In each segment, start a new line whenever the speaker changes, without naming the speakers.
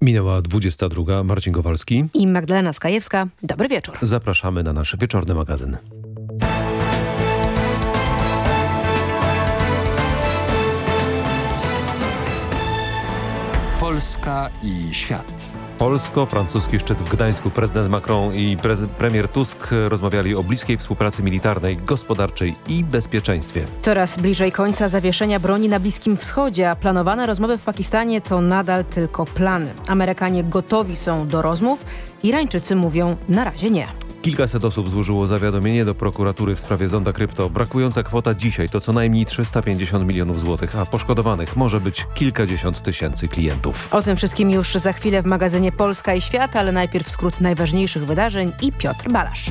Minęła 22. Marcin Kowalski
i Magdalena Skajewska. Dobry wieczór.
Zapraszamy na nasz wieczorny magazyn.
Polska i świat.
Polsko-francuski szczyt w Gdańsku. Prezydent Macron i premier Tusk rozmawiali o bliskiej współpracy militarnej, gospodarczej i bezpieczeństwie.
Coraz bliżej końca zawieszenia broni na Bliskim Wschodzie, a planowane rozmowy w Pakistanie to nadal tylko plany. Amerykanie gotowi są do rozmów, Irańczycy mówią na razie nie.
Kilkaset osób złożyło zawiadomienie do prokuratury w sprawie zonda krypto. Brakująca kwota dzisiaj to co najmniej 350 milionów złotych, a poszkodowanych może być kilkadziesiąt tysięcy klientów.
O tym wszystkim już za chwilę w magazynie Polska i Świat, ale najpierw skrót najważniejszych wydarzeń i Piotr Balasz.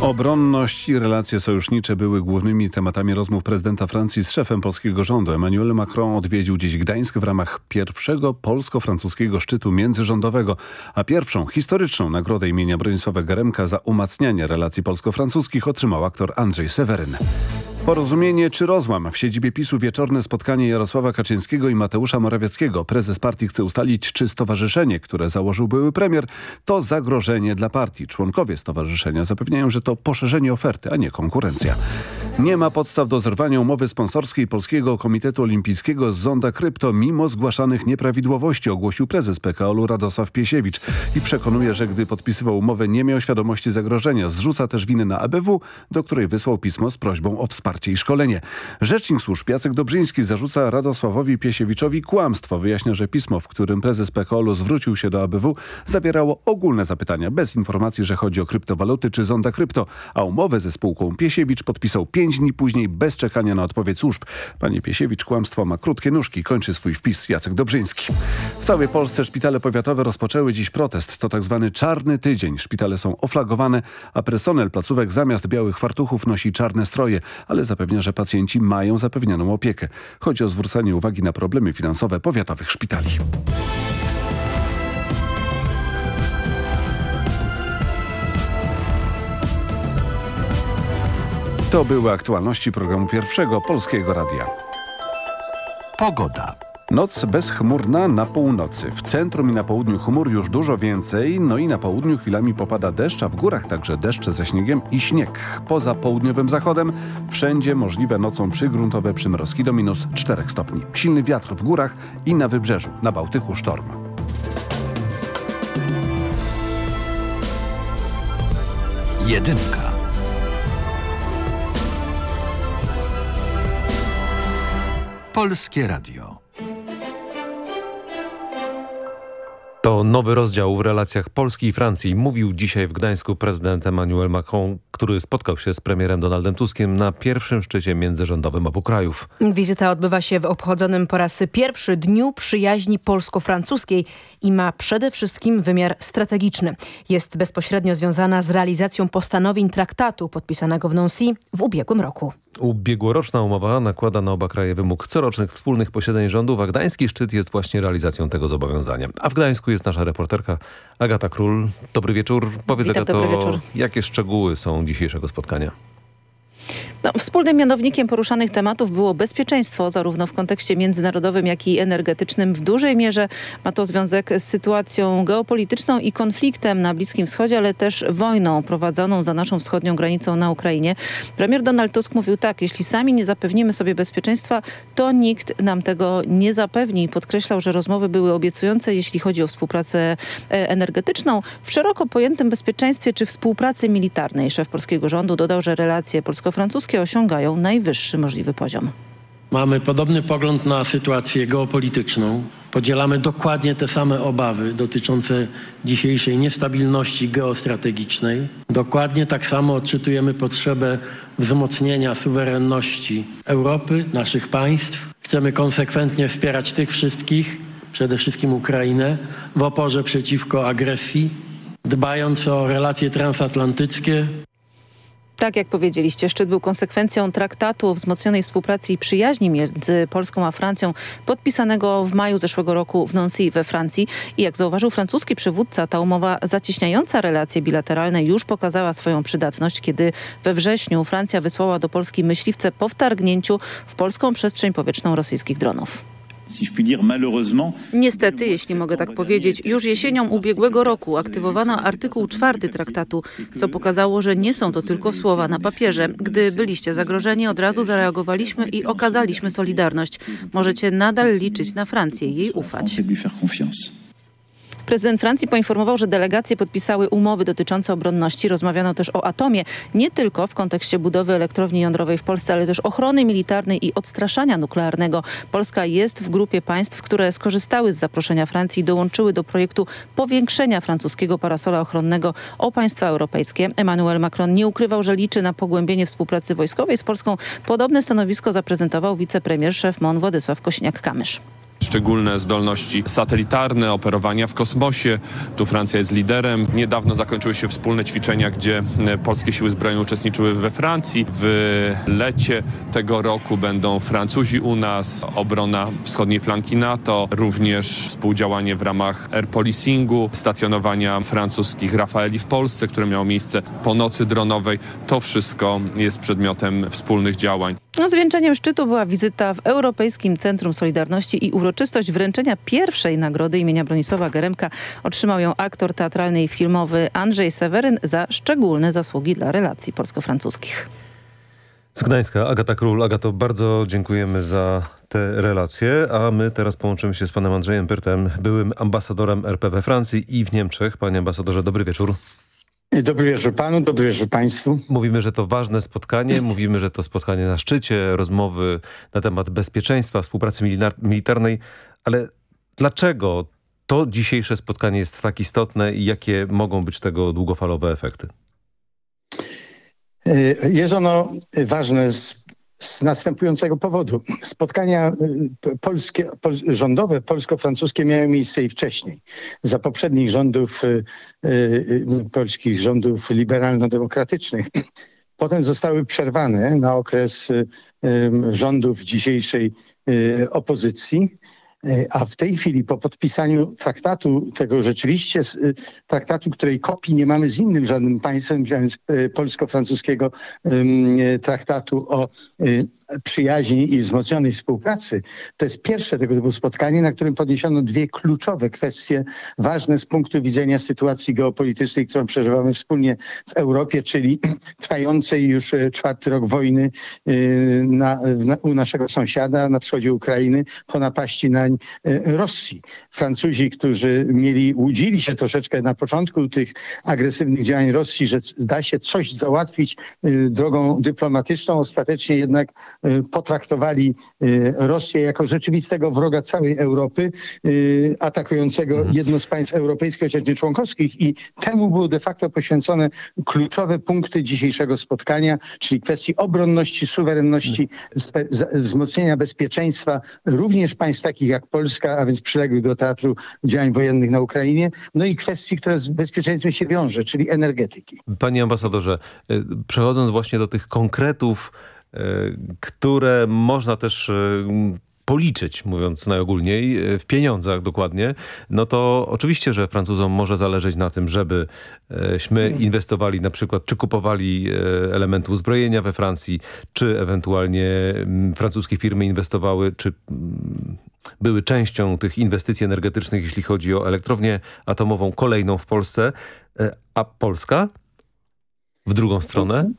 Obronność i relacje sojusznicze były głównymi tematami rozmów prezydenta Francji z szefem polskiego rządu. Emmanuel Macron odwiedził dziś Gdańsk w ramach pierwszego polsko-francuskiego szczytu międzyrządowego, a pierwszą historyczną nagrodę imienia Bronisława Geremka za umacnianie relacji polsko-francuskich otrzymał aktor Andrzej Seweryn. Porozumienie czy rozłam? W siedzibie PiSu wieczorne spotkanie Jarosława Kaczyńskiego i Mateusza Morawieckiego. Prezes partii chce ustalić, czy stowarzyszenie, które założył były premier, to zagrożenie dla partii. Członkowie stowarzyszenia zapewniają, że to poszerzenie oferty, a nie konkurencja. Nie ma podstaw do zerwania umowy sponsorskiej Polskiego Komitetu Olimpijskiego z Zonda Krypto, mimo zgłaszanych nieprawidłowości, ogłosił prezes PKO-u Radosław Piesiewicz i przekonuje, że gdy podpisywał umowę nie miał świadomości zagrożenia. Zrzuca też winę na ABW, do której wysłał pismo z prośbą o wsparcie wsparcie i szkolenie. Rzecznik służb Jacek Dobrzyński zarzuca Radosławowi Piesiewiczowi kłamstwo. Wyjaśnia, że pismo, w którym prezes PKOL zwrócił się do ABW zawierało ogólne zapytania, bez informacji, że chodzi o kryptowaluty czy zonda krypto, a umowę ze spółką Piesiewicz podpisał pięć dni później bez czekania na odpowiedź służb. Panie Piesiewicz, kłamstwo ma krótkie nóżki. Kończy swój wpis Jacek Dobrzyński. W całej Polsce szpitale powiatowe rozpoczęły dziś protest. To tak zwany czarny tydzień. Szpitale są oflagowane, a personel placówek zamiast białych fartuchów nosi czarne stroje, ale ale zapewnia, że pacjenci mają zapewnioną opiekę. Chodzi o zwrócenie uwagi na problemy finansowe powiatowych szpitali. To były aktualności programu pierwszego Polskiego Radia.
Pogoda.
Noc bezchmurna na północy. W centrum i na południu chmur już dużo więcej, no i na południu chwilami popada deszcz, a w górach także deszcze ze śniegiem i śnieg. Poza południowym zachodem wszędzie możliwe nocą przygruntowe przymrozki do minus 4 stopni. Silny wiatr w górach i na wybrzeżu, na Bałtyku sztorm.
Jedynka. Polskie Radio.
To nowy rozdział w relacjach Polski i Francji. Mówił dzisiaj w Gdańsku prezydent Emmanuel Macron, który spotkał się z premierem Donaldem Tuskiem na pierwszym szczycie międzyrządowym obu krajów.
Wizyta odbywa się w obchodzonym po raz pierwszy Dniu Przyjaźni Polsko-Francuskiej i ma przede wszystkim wymiar strategiczny. Jest bezpośrednio związana z realizacją postanowień traktatu podpisanego w Nancy w ubiegłym roku.
Ubiegłoroczna umowa nakłada na oba kraje wymóg corocznych wspólnych posiedzeń rządów, a gdański szczyt jest właśnie realizacją tego zobowiązania. A w Gdańsku jest nasza reporterka Agata Król. Dobry wieczór. Powiedz
Witam,
Agato, jakie szczegóły są dzisiejszego spotkania?
No, wspólnym mianownikiem poruszanych tematów było bezpieczeństwo, zarówno w kontekście międzynarodowym, jak i energetycznym. W dużej mierze ma to związek z sytuacją geopolityczną i konfliktem na Bliskim Wschodzie, ale też wojną prowadzoną za naszą wschodnią granicą na Ukrainie. Premier Donald Tusk mówił tak, jeśli sami nie zapewnimy sobie bezpieczeństwa, to nikt nam tego nie zapewni. Podkreślał, że rozmowy były obiecujące, jeśli chodzi o współpracę e, energetyczną. W szeroko pojętym bezpieczeństwie czy współpracy militarnej szef polskiego rządu dodał, że relacje polsko-francuskie osiągają najwyższy możliwy poziom.
Mamy podobny pogląd na sytuację geopolityczną. Podzielamy dokładnie te same obawy dotyczące dzisiejszej niestabilności geostrategicznej. Dokładnie tak samo odczytujemy potrzebę wzmocnienia suwerenności Europy, naszych państw. Chcemy konsekwentnie wspierać tych wszystkich, przede wszystkim Ukrainę, w oporze przeciwko agresji, dbając o relacje transatlantyckie,
Tak jak powiedzieliście, szczyt był konsekwencją traktatu o wzmocnionej współpracy i przyjaźni między Polską a Francją podpisanego w maju zeszłego roku w Nancy we Francji. I jak zauważył francuski przywódca, ta umowa zacieśniająca relacje bilateralne już pokazała swoją przydatność, kiedy we wrześniu Francja wysłała do Polski myśliwce po wtargnięciu w polską przestrzeń powietrzną rosyjskich dronów. Niestety, jeśli mogę tak powiedzieć, już jesienią ubiegłego roku aktywowano artykuł 4 traktatu, co pokazało, że nie są to tylko słowa na papierze. Gdy byliście zagrożeni, od razu zareagowaliśmy i okazaliśmy solidarność. Możecie nadal liczyć na Francję i jej ufać. Prezydent Francji poinformował, że delegacje podpisały umowy dotyczące obronności. Rozmawiano też o atomie, nie tylko w kontekście budowy elektrowni jądrowej w Polsce, ale też ochrony militarnej i odstraszania nuklearnego. Polska jest w grupie państw, które skorzystały z zaproszenia Francji i dołączyły do projektu powiększenia francuskiego parasola ochronnego o państwa europejskie. Emmanuel Macron nie ukrywał, że liczy na pogłębienie współpracy wojskowej z Polską. Podobne stanowisko zaprezentował wicepremier szef MON Władysław Kośniak-Kamysz
szczególne zdolności satelitarne, operowania w kosmosie. Tu Francja jest liderem. Niedawno zakończyły się wspólne ćwiczenia, gdzie e, polskie siły zbrojne uczestniczyły we Francji. W lecie tego roku będą Francuzi u nas, obrona wschodniej flanki NATO, również współdziałanie w ramach air policingu, stacjonowania francuskich Rafaeli w Polsce, które miało miejsce po nocy dronowej. To wszystko jest przedmiotem wspólnych działań.
No, zwieńczeniem szczytu była wizyta w Europejskim Centrum Solidarności i uroczystość wręczenia pierwszej nagrody imienia Bronisława Geremka otrzymał ją aktor teatralny i filmowy Andrzej Seweryn za szczególne zasługi dla relacji polsko-francuskich.
Z Gdańska, Agata Król. Agato, bardzo dziękujemy za te relacje, a my teraz połączymy się z panem Andrzejem Pyrtem, byłym ambasadorem RP we Francji i w Niemczech. Panie ambasadorze, dobry wieczór.
Dobry wieczór panu, dobry wieczór państwu.
Mówimy, że to ważne spotkanie, mówimy, że to spotkanie na szczycie, rozmowy na temat bezpieczeństwa, współpracy militarnej, ale dlaczego to dzisiejsze spotkanie jest tak istotne i jakie mogą być tego długofalowe efekty?
Jest ono ważne z z następującego powodu. Spotkania y, polskie, pol, rządowe polsko-francuskie miały miejsce i wcześniej. Za poprzednich rządów, y, y, polskich rządów liberalno-demokratycznych. Potem zostały przerwane na okres rządów dzisiejszej opozycji. A w tej chwili po podpisaniu traktatu, tego rzeczywiście traktatu, której kopii nie mamy z innym żadnym państwem, więc polsko-francuskiego traktatu o przyjaźni i wzmocnionej współpracy. To jest pierwsze tego typu spotkanie, na którym podniesiono dwie kluczowe kwestie ważne z punktu widzenia sytuacji geopolitycznej, którą przeżywamy wspólnie w Europie, czyli trwającej już e, czwarty rok wojny e, na, na, u naszego sąsiada na wschodzie Ukrainy po napaści nań e, Rosji. Francuzi, którzy mieli, łudzili się troszeczkę na początku tych agresywnych działań Rosji, że da się coś załatwić drogą dyplomatyczną, ostatecznie jednak potraktowali y, Rosję jako rzeczywistego wroga całej Europy, y, atakującego mhm. jedno z państw europejskich, chociaż nie członkowskich i temu były de facto poświęcone kluczowe punkty dzisiejszego spotkania, czyli kwestii obronności, suwerenności, wzmocnienia bezpieczeństwa również państw takich jak Polska, a więc przyległych do teatru działań wojennych na Ukrainie, no i kwestii, która z bezpieczeństwem się wiąże, czyli energetyki.
Panie ambasadorze, przechodząc właśnie do tych konkretów, które można też e, policzyć, mówiąc najogólniej, e, w pieniądzach dokładnie, no to oczywiście, że Francuzom może zależeć na tym, żebyśmy inwestowali na przykład, czy kupowali elementy uzbrojenia we Francji, czy ewentualnie francuskie firmy inwestowały, czy były częścią tych inwestycji energetycznych, jeśli chodzi o elektrownię atomową kolejną w Polsce, a Polska? W drugą stronę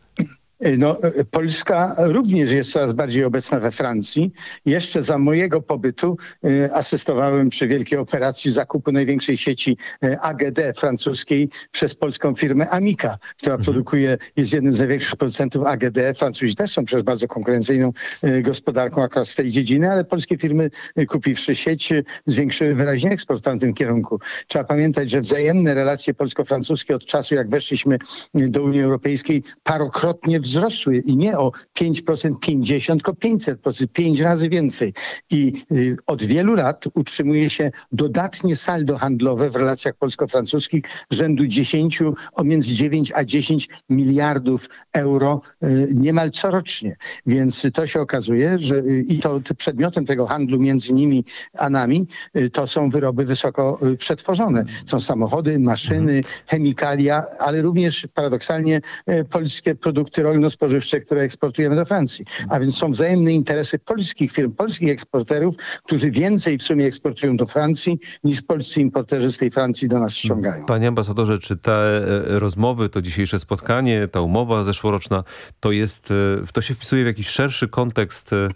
no, Polska również jest coraz bardziej obecna we Francji. Jeszcze za mojego pobytu y, asystowałem przy wielkiej operacji zakupu największej sieci y, AGD francuskiej przez polską firmę Amica, która mhm. produkuje, jest jednym z największych producentów AGD. Francuzi też są przecież bardzo konkurencyjną y, gospodarką akurat z tej dziedziny, ale polskie firmy kupiwszy sieć zwiększyły wyraźnie eksport w tamtym kierunku. Trzeba pamiętać, że wzajemne relacje polsko-francuskie od czasu jak weszliśmy do Unii Europejskiej parokrotnie wzrosły wzrosły i nie o 5%, 50, tylko 500%, 5 razy więcej. I y, od wielu lat utrzymuje się dodatnie saldo handlowe w relacjach polsko-francuskich rzędu 10, o między 9 a 10 miliardów euro y, niemal corocznie. Więc to się okazuje, że y, i to przedmiotem tego handlu między nimi a nami to są wyroby wysoko przetworzone. Są samochody, maszyny, chemikalia, ale również paradoksalnie polskie produkty rolno-spożywcze, które eksportujemy do Francji. A więc są wzajemne interesy polskich firm, polskich eksporterów, którzy więcej w sumie eksportują do Francji niż polscy importerzy z tej Francji do nas ściągają.
Panie ambasadorze, czy te e, rozmowy, to dzisiejsze spotkanie, ta umowa zeszłoroczna, to jest, e, to się wpisuje w jakiś szerszy kontekst e,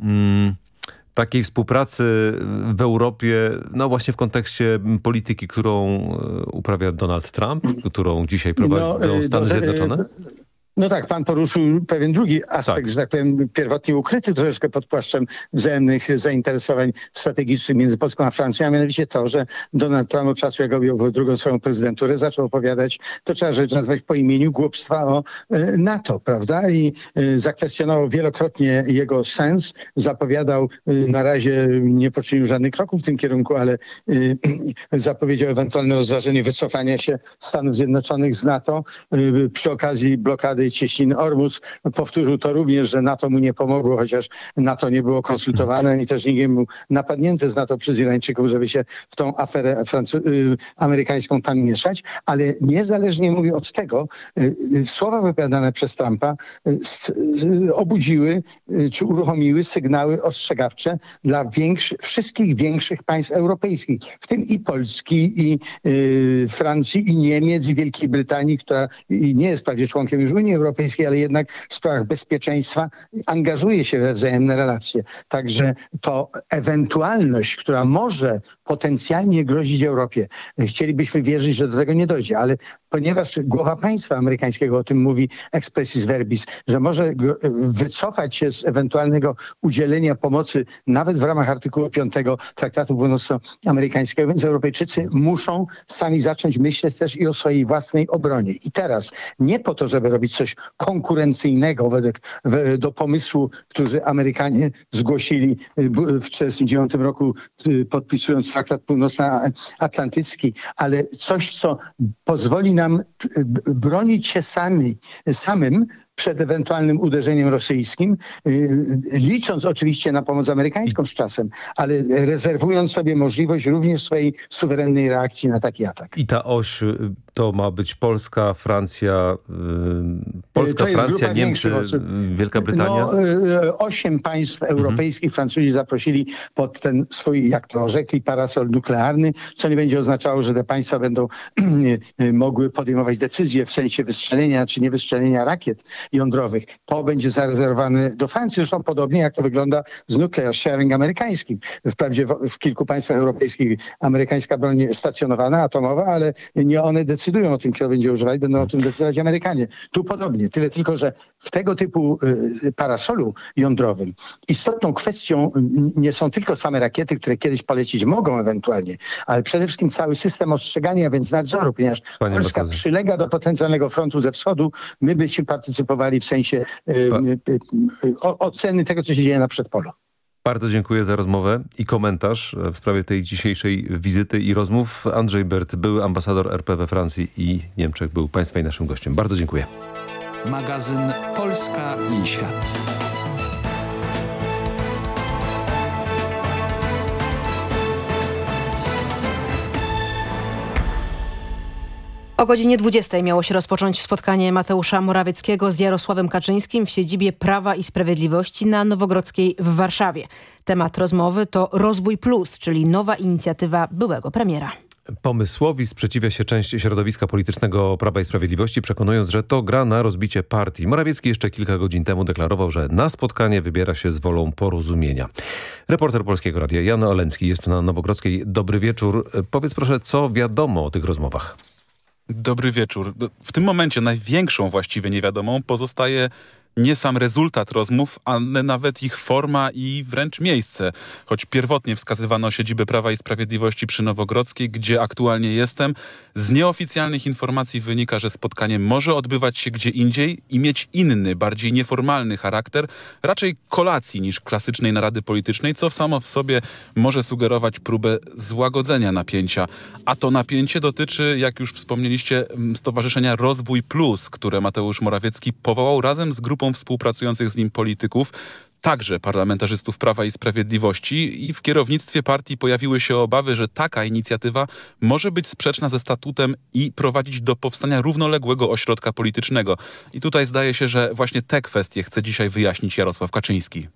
mm, takiej współpracy w Europie, no właśnie w kontekście polityki, którą uprawia Donald Trump, którą dzisiaj prowadzą no, Stany Zjednoczone?
No tak, pan poruszył pewien drugi aspekt, tak. że tak powiem, pierwotnie ukryty troszeczkę pod płaszczem wzajemnych zainteresowań strategicznych między Polską a Francją, a mianowicie to, że Donald Trump od czasu, jak objął drugą swoją prezydenturę, zaczął opowiadać, to trzeba rzecz nazwać po imieniu, głupstwa o e, NATO, prawda? I e, zakwestionował wielokrotnie jego sens, zapowiadał, e, na razie nie poczynił żadnych kroków w tym kierunku, ale zapowiedział ewentualne rozważenie wycofania się Stanów Zjednoczonych z NATO przy okazji blokady cieśniny Ormus. Powtórzył to również, że NATO mu nie pomogło, chociaż NATO nie było konsultowane i też nikt nie był napadnięty z NATO przez Irańczyków, żeby się w tą aferę y, amerykańską tam mieszać. Ale niezależnie mówię od tego, y, y, słowa wypowiadane przez Trumpa obudziły czy uruchomiły sygnały ostrzegawcze dla większy, wszystkich większych państw europejskich, w tym i Polski, i Francji, i Niemiec, i Wielkiej Brytanii, która nie jest prawie członkiem już Unii Unii Europejskiej, ale jednak w sprawach bezpieczeństwa angażuje się we wzajemne relacje. Także to ewentualność, która może potencjalnie grozić Europie, chcielibyśmy wierzyć, że do tego nie dojdzie, ale ponieważ głowa państwa amerykańskiego o tym mówi expressis verbis, że może wycofać się z ewentualnego udzielenia pomocy nawet w ramach artykułu 5 Traktatu Północnoamerykańskiego, więc Europejczycy muszą sami zacząć myśleć też i o swojej własnej obronie. I teraz nie po to, żeby robić coś konkurencyjnego według, do pomysłu, który Amerykanie zgłosili y, w 1949 roku y, podpisując Traktat Północnoatlantycki, ale coś, co pozwoli nam y, bronić się sami, samym przed ewentualnym uderzeniem rosyjskim, y, licząc oczywiście na pomoc amerykańską z czasem, ale rezerwując sobie możliwość również swojej suwerennej reakcji na taki atak.
I ta oś y, to ma być Polska, Francja, y, Polska, Francja, Niemcy, Wielka Brytania?
No, osiem państw mhm. europejskich mhm. Francuzi zaprosili pod ten swój, jak to rzekli, parasol nuklearny, co nie będzie oznaczało, że te państwa będą mogły podejmować decyzje w sensie wystrzelenia czy nie wystrzelenia rakiet jądrowych. To będzie zarezerwowane do Francji, zresztą podobnie jak to wygląda z nuclear sharing amerykańskim. Wprawdzie w, w kilku państwach europejskich amerykańska broń stacjonowana, atomowa, ale nie one decydują o tym, kto będzie używać, będą o tym decydować Amerykanie. Tu podobnie, tyle tylko, że w tego typu y, parasolu jądrowym istotną kwestią nie są tylko same rakiety, które kiedyś polecić mogą ewentualnie, ale przede wszystkim cały system ostrzegania, więc nadzoru, ponieważ Panie Polska przylega do potencjalnego frontu ze wschodu, my byśmy partycypowali w sensie y, y, y, oceny tego, co się dzieje na przedpolu.
Bardzo dziękuję za rozmowę i komentarz w sprawie tej dzisiejszej wizyty i rozmów. Andrzej Bert, były ambasador RP we Francji i Niemczech, był Państwa i naszym gościem. Bardzo dziękuję.
Magazyn Polska i Świat.
O godzinie 20 miało się rozpocząć spotkanie Mateusza Morawieckiego z Jarosławem Kaczyńskim w siedzibie Prawa i Sprawiedliwości na Nowogrodzkiej w Warszawie. Temat rozmowy to Rozwój Plus, czyli nowa inicjatywa byłego premiera.
Pomysłowi sprzeciwia się część środowiska politycznego Prawa i Sprawiedliwości, przekonując, że to gra na rozbicie partii. Morawiecki jeszcze kilka godzin temu deklarował, że na spotkanie wybiera się z wolą porozumienia. Reporter Polskiego Radia Jan Olencki jest na Nowogrodzkiej. Dobry wieczór. Powiedz proszę, co wiadomo o tych rozmowach?
Dobry wieczór. W tym momencie największą właściwie niewiadomą pozostaje nie sam rezultat rozmów, ale nawet ich forma i wręcz miejsce. Choć pierwotnie wskazywano siedzibę Prawa i Sprawiedliwości przy Nowogrodzkiej, gdzie aktualnie jestem, z nieoficjalnych informacji wynika, że spotkanie może odbywać się gdzie indziej i mieć inny, bardziej nieformalny charakter, raczej kolacji niż klasycznej narady politycznej, co samo w sobie może sugerować próbę złagodzenia napięcia. A to napięcie dotyczy, jak już wspomnieliście, Stowarzyszenia Rozwój Plus, które Mateusz Morawiecki powołał razem z grupą współpracujących z nim polityków także parlamentarzystów Prawa i Sprawiedliwości i w kierownictwie partii pojawiły się obawy, że taka inicjatywa może być sprzeczna ze statutem i prowadzić do powstania równoległego ośrodka politycznego. I tutaj zdaje się, że właśnie te kwestie chce dzisiaj wyjaśnić Jarosław Kaczyński.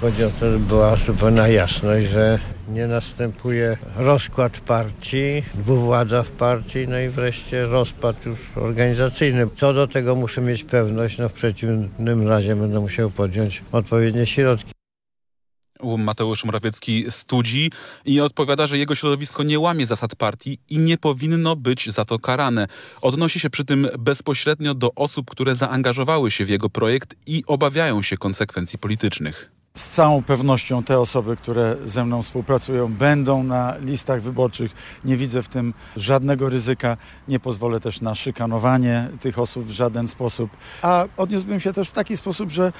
Chodzi o to, żeby była zupełna jasność, że nie następuje rozkład partii, dwuwładza w partii, no i wreszcie rozpad już organizacyjny. Co do tego muszę mieć pewność, no w przeciwnym razie będę musiał podjąć odpowiednie środki.
Mateusz Morawiecki studzi i odpowiada, że jego środowisko nie łamie zasad partii i nie powinno być za to karane. Odnosi się przy tym bezpośrednio do osób, które zaangażowały się w jego projekt i obawiają się konsekwencji politycznych.
Z całą pewnością te osoby, które ze mną współpracują, będą na listach wyborczych. Nie widzę w tym żadnego ryzyka. Nie pozwolę też na szykanowanie tych osób w żaden sposób. A odniósłbym się też w taki sposób, że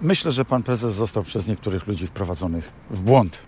myślę, że pan prezes został przez niektórych ludzi wprowadzonych w błąd.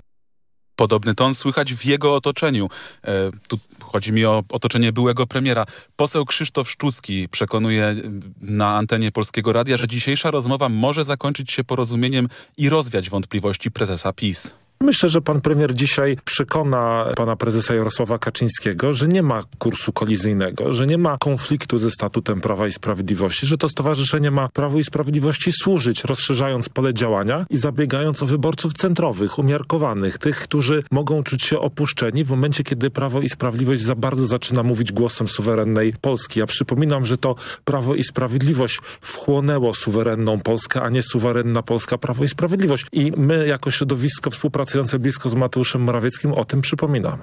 Podobny ton słychać w jego otoczeniu. E, tu chodzi mi o otoczenie byłego premiera. Poseł Krzysztof Szczucki przekonuje na antenie Polskiego Radia, że dzisiejsza rozmowa może zakończyć się porozumieniem i rozwiać wątpliwości prezesa PiS.
Myślę, że pan premier dzisiaj przekona pana prezesa Jarosława Kaczyńskiego, że nie ma kursu kolizyjnego, że nie ma konfliktu ze statutem Prawa i Sprawiedliwości, że to stowarzyszenie ma Prawo i Sprawiedliwości służyć, rozszerzając pole działania i zabiegając o wyborców centrowych, umiarkowanych, tych, którzy mogą czuć się opuszczeni w momencie, kiedy Prawo i Sprawiedliwość za bardzo zaczyna mówić głosem suwerennej Polski. Ja przypominam, że to Prawo i Sprawiedliwość wchłonęło suwerenną Polskę, a nie suwerenna Polska Prawo i Sprawiedliwość. I my jako środowisko współpracujące pracujące blisko z Mateuszem Morawieckim o tym przypominamy.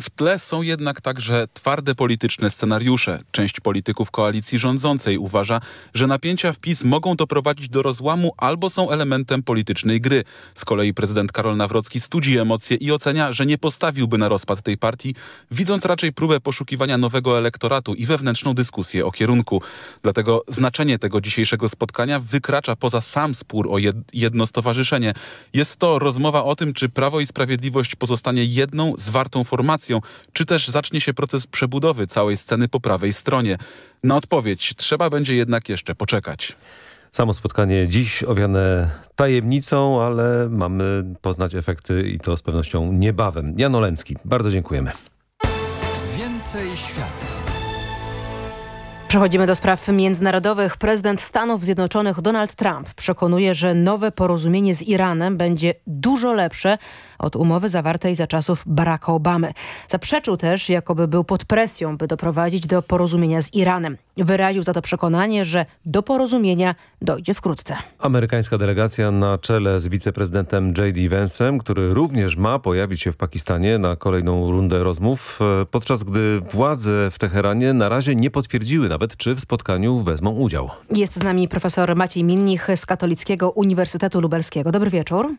W tle są jednak także twarde polityczne scenariusze. Część polityków koalicji rządzącej uważa, że napięcia w PiS mogą doprowadzić do rozłamu albo są elementem politycznej gry. Z kolei prezydent Karol Nawrocki studzi emocje i ocenia, że nie postawiłby na rozpad tej partii, widząc raczej próbę poszukiwania nowego elektoratu i wewnętrzną dyskusję o kierunku. Dlatego znaczenie tego dzisiejszego spotkania wykracza poza sam spór o jedno stowarzyszenie. Jest to rozmowa o tym, czy Prawo i Sprawiedliwość pozostanie jedną, zwartą formacją, czy też zacznie się proces przebudowy całej sceny po prawej stronie. Na odpowiedź trzeba będzie jednak jeszcze poczekać.
Samo spotkanie dziś owiane tajemnicą, ale mamy poznać efekty i to z pewnością niebawem. Jan Oleński, bardzo dziękujemy.
Więcej świata.
Przechodzimy do spraw międzynarodowych. Prezydent Stanów Zjednoczonych Donald Trump przekonuje, że nowe porozumienie z Iranem będzie dużo lepsze od umowy zawartej za czasów Baracka Obamy. Zaprzeczył też, jakoby był pod presją, by doprowadzić do porozumienia z Iranem. Wyraził za to przekonanie, że do porozumienia dojdzie wkrótce.
Amerykańska delegacja na czele z wiceprezydentem J.D. Vance'em, który również ma pojawić się w Pakistanie na kolejną rundę rozmów, e, podczas gdy władze w Teheranie na razie nie potwierdziły nawet, czy w spotkaniu wezmą udział.
Jest z nami profesor Maciej Minnich z Katolickiego Uniwersytetu Lubelskiego. Dobry wieczór.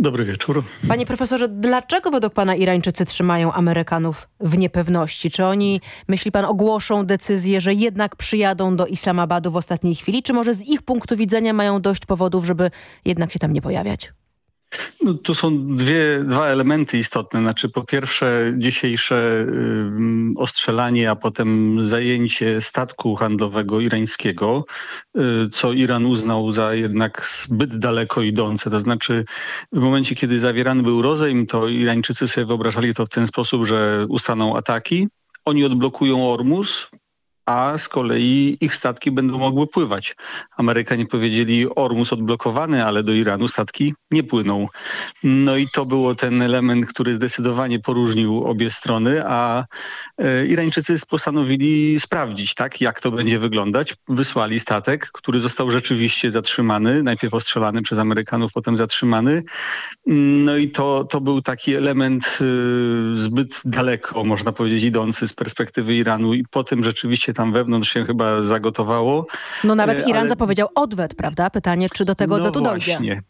Dobry wieczór.
Panie profesorze, dlaczego według pana Irańczycy trzymają Amerykanów w niepewności? Czy oni, myśli pan, ogłoszą decyzję, że jednak przyjadą do Islamabadu w ostatniej chwili? Czy może z ich punktu widzenia mają dość powodów, żeby jednak się tam nie pojawiać?
No, tu są dwie, dwa elementy istotne. Znaczy, po pierwsze, dzisiejsze y, ostrzelanie, a potem zajęcie statku handlowego irańskiego, y, co Iran uznał za jednak zbyt daleko idące. To znaczy, w momencie, kiedy zawierany był rozejm, to Irańczycy sobie wyobrażali to w ten sposób, że ustaną ataki, oni odblokują Ormus, a z kolei ich statki będą mogły pływać. Amerykanie powiedzieli Ormus odblokowany, ale do Iranu statki nie płyną. No i to było ten element, który zdecydowanie poróżnił obie strony, a e, Irańczycy postanowili sprawdzić, tak, jak to będzie wyglądać. Wysłali statek, który został rzeczywiście zatrzymany, najpierw ostrzelany przez Amerykanów, potem zatrzymany. No i to, to był taki element y, zbyt daleko, można powiedzieć, idący z perspektywy Iranu i potem rzeczywiście tam wewnątrz się chyba zagotowało.
No nawet Iran
ale...
zapowiedział odwet, prawda? Pytanie, czy do tego
no
odwetu
właśnie.
dojdzie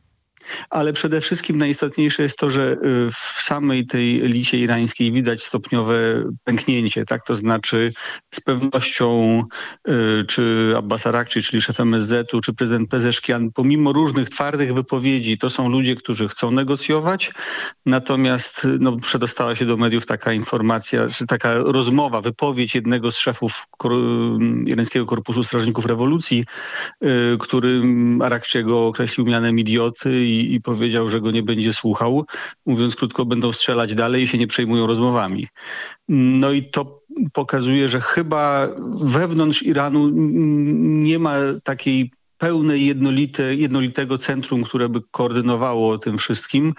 ale przede wszystkim najistotniejsze jest to, że y, w samej tej elicie irańskiej widać stopniowe pęknięcie, tak? To znaczy z pewnością y, czy Abbas Arakci, czyli szef MSZ-u, czy prezydent Pezeszkian, pomimo różnych twardych wypowiedzi, to są ludzie, którzy chcą negocjować, natomiast no, przedostała się do mediów taka informacja, czy taka rozmowa, wypowiedź jednego z szefów kor irańskiego Korpusu Strażników Rewolucji, y, który Arakciego określił mianem idioty i i, powiedział, że go nie będzie słuchał. Mówiąc krótko, będą strzelać dalej i się nie przejmują rozmowami. No i to pokazuje, że chyba wewnątrz Iranu nie ma takiej pełnej, jednolite, jednolitego centrum, które by koordynowało tym wszystkim.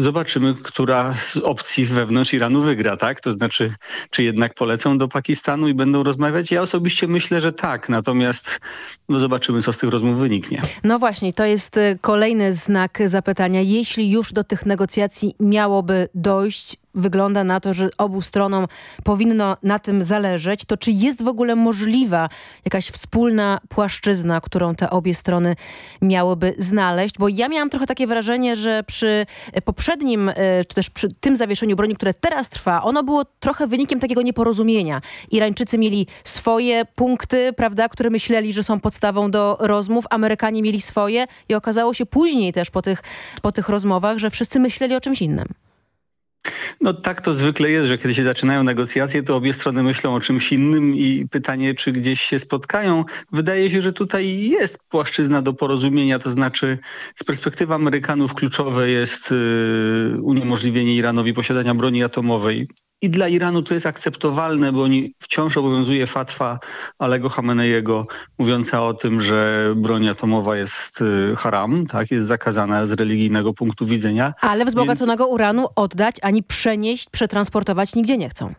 Zobaczymy, która z opcji wewnątrz Iranu wygra, tak? To znaczy, czy jednak polecą do Pakistanu i będą rozmawiać? Ja osobiście myślę, że tak, natomiast no zobaczymy, co z tych rozmów wyniknie.
No właśnie, to jest y, kolejny znak zapytania. Jeśli już do tych negocjacji miałoby dojść, wygląda na to, że obu stronom powinno na tym zależeć, to czy jest w ogóle możliwa jakaś wspólna płaszczyzna, którą te obie strony miałyby znaleźć? Bo ja miałam trochę takie wrażenie, że przy poprzednim, e, czy też przy tym zawieszeniu broni, które teraz trwa, ono było trochę wynikiem takiego nieporozumienia. Irańczycy mieli swoje punkty, prawda, które myśleli, że są podstawą do rozmów, Amerykanie mieli swoje i okazało się później też po tych, po tych rozmowach, że wszyscy myśleli o czymś innym.
No tak to zwykle jest, że kiedy się zaczynają negocjacje, to obie strony myślą o czymś innym i pytanie, czy gdzieś się spotkają. Wydaje się, że tutaj jest płaszczyzna do porozumienia, to znaczy z perspektywy Amerykanów kluczowe jest y, uniemożliwienie Iranowi posiadania broni atomowej i dla Iranu to jest akceptowalne, bo oni wciąż obowiązuje fatwa Alego Hameneiego mówiąca o tym, że broń atomowa jest y, haram, tak, jest zakazana z religijnego punktu widzenia.
Ale wzbogaconego Więc... uranu oddać ani przenieść, przetransportować nigdzie nie chcą.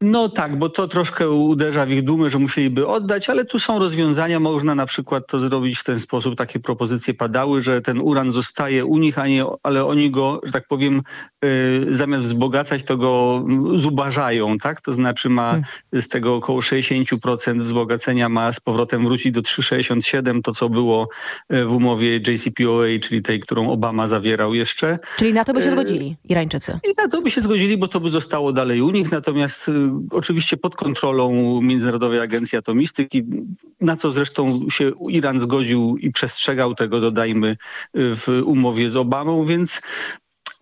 No tak, bo to troszkę uderza w ich dumę, że musieliby oddać, ale tu są rozwiązania. Można na przykład to zrobić w ten sposób. Takie propozycje padały, że ten uran zostaje u nich, a nie, ale oni go, że tak powiem, yy, zamiast wzbogacać, to go zubażają, tak? To znaczy ma hmm. z tego około 60% wzbogacenia ma z powrotem wrócić do 3,67, to co było y, w umowie JCPOA, czyli tej, którą Obama zawierał jeszcze.
Czyli na to by się y, zgodzili Irańczycy?
I na to by się zgodzili, bo to by zostało dalej u nich, natomiast y, oczywiście pod kontrolą Międzynarodowej Agencji Atomistyki, na co zresztą się Iran zgodził i przestrzegał tego, dodajmy, w umowie z Obamą, więc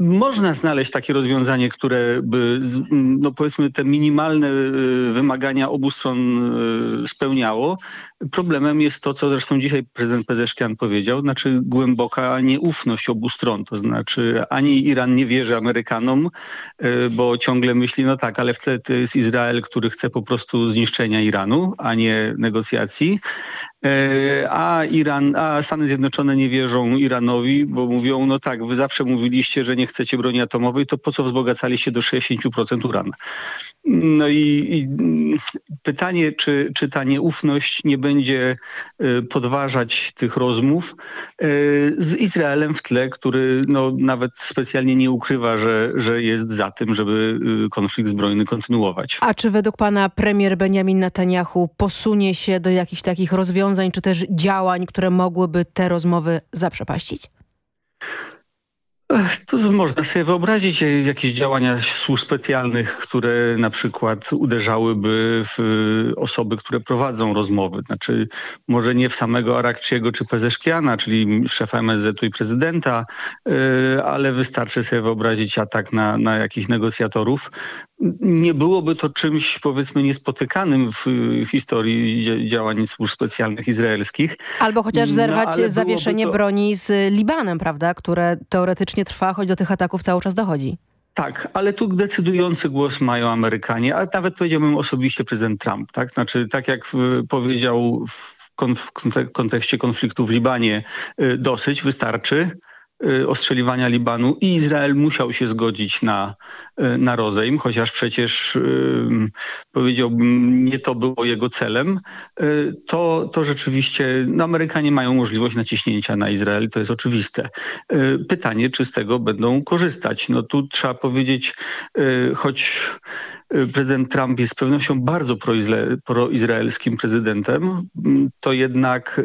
można znaleźć takie rozwiązanie, które by, no powiedzmy, te minimalne y, wymagania obu stron y, spełniało. Problemem jest to, co zresztą dzisiaj prezydent Pezeszkian powiedział, znaczy głęboka nieufność obu stron. To znaczy ani Iran nie wierzy Amerykanom, y, bo ciągle myśli, no tak, ale wtedy to jest Izrael, który chce po prostu zniszczenia Iranu, a nie negocjacji. E, a Iran, a Stany Zjednoczone nie wierzą Iranowi, bo mówią, no tak, wy zawsze mówiliście, że nie chcecie broni atomowej, to po co wzbogacaliście do 60% uran? No i, i, pytanie, czy, czy ta nieufność nie będzie e, podważać tych rozmów e, z Izraelem w tle, który no, nawet specjalnie nie ukrywa, że, że jest za tym, żeby konflikt zbrojny kontynuować.
A czy według pana premier Benjamin Netanyahu posunie się do jakichś takich rozwiązań czy też działań, które mogłyby te rozmowy zaprzepaścić?
To można sobie wyobrazić e, jakieś działania służb specjalnych, które na przykład uderzałyby w e, osoby, które prowadzą rozmowy. Znaczy może nie w samego Arakciego czy Pezeszkiana, czyli szefa MSZ-u i prezydenta, e, ale wystarczy sobie wyobrazić atak na, na jakichś negocjatorów nie byłoby to czymś powiedzmy niespotykanym w historii działań służb specjalnych izraelskich.
Albo chociaż no, zerwać no, zawieszenie to... broni z Libanem, prawda, które teoretycznie trwa, choć do tych ataków cały czas dochodzi.
Tak, ale tu decydujący głos mają Amerykanie, a nawet powiedziałbym osobiście prezydent Trump. Tak? Znaczy, tak jak powiedział w kontekście konfliktu w Libanie, y, dosyć, wystarczy ostrzeliwania Libanu i Izrael musiał się zgodzić na, y, na rozejm, chociaż przecież powiedziałbym nie to było jego celem, to, to rzeczywiście no Amerykanie mają możliwość naciśnięcia na Izrael, to jest oczywiste. Pytanie, czy z tego będą korzystać. No tu trzeba powiedzieć, choć prezydent Trump jest z pewnością bardzo proizraelskim prezydentem, to jednak y,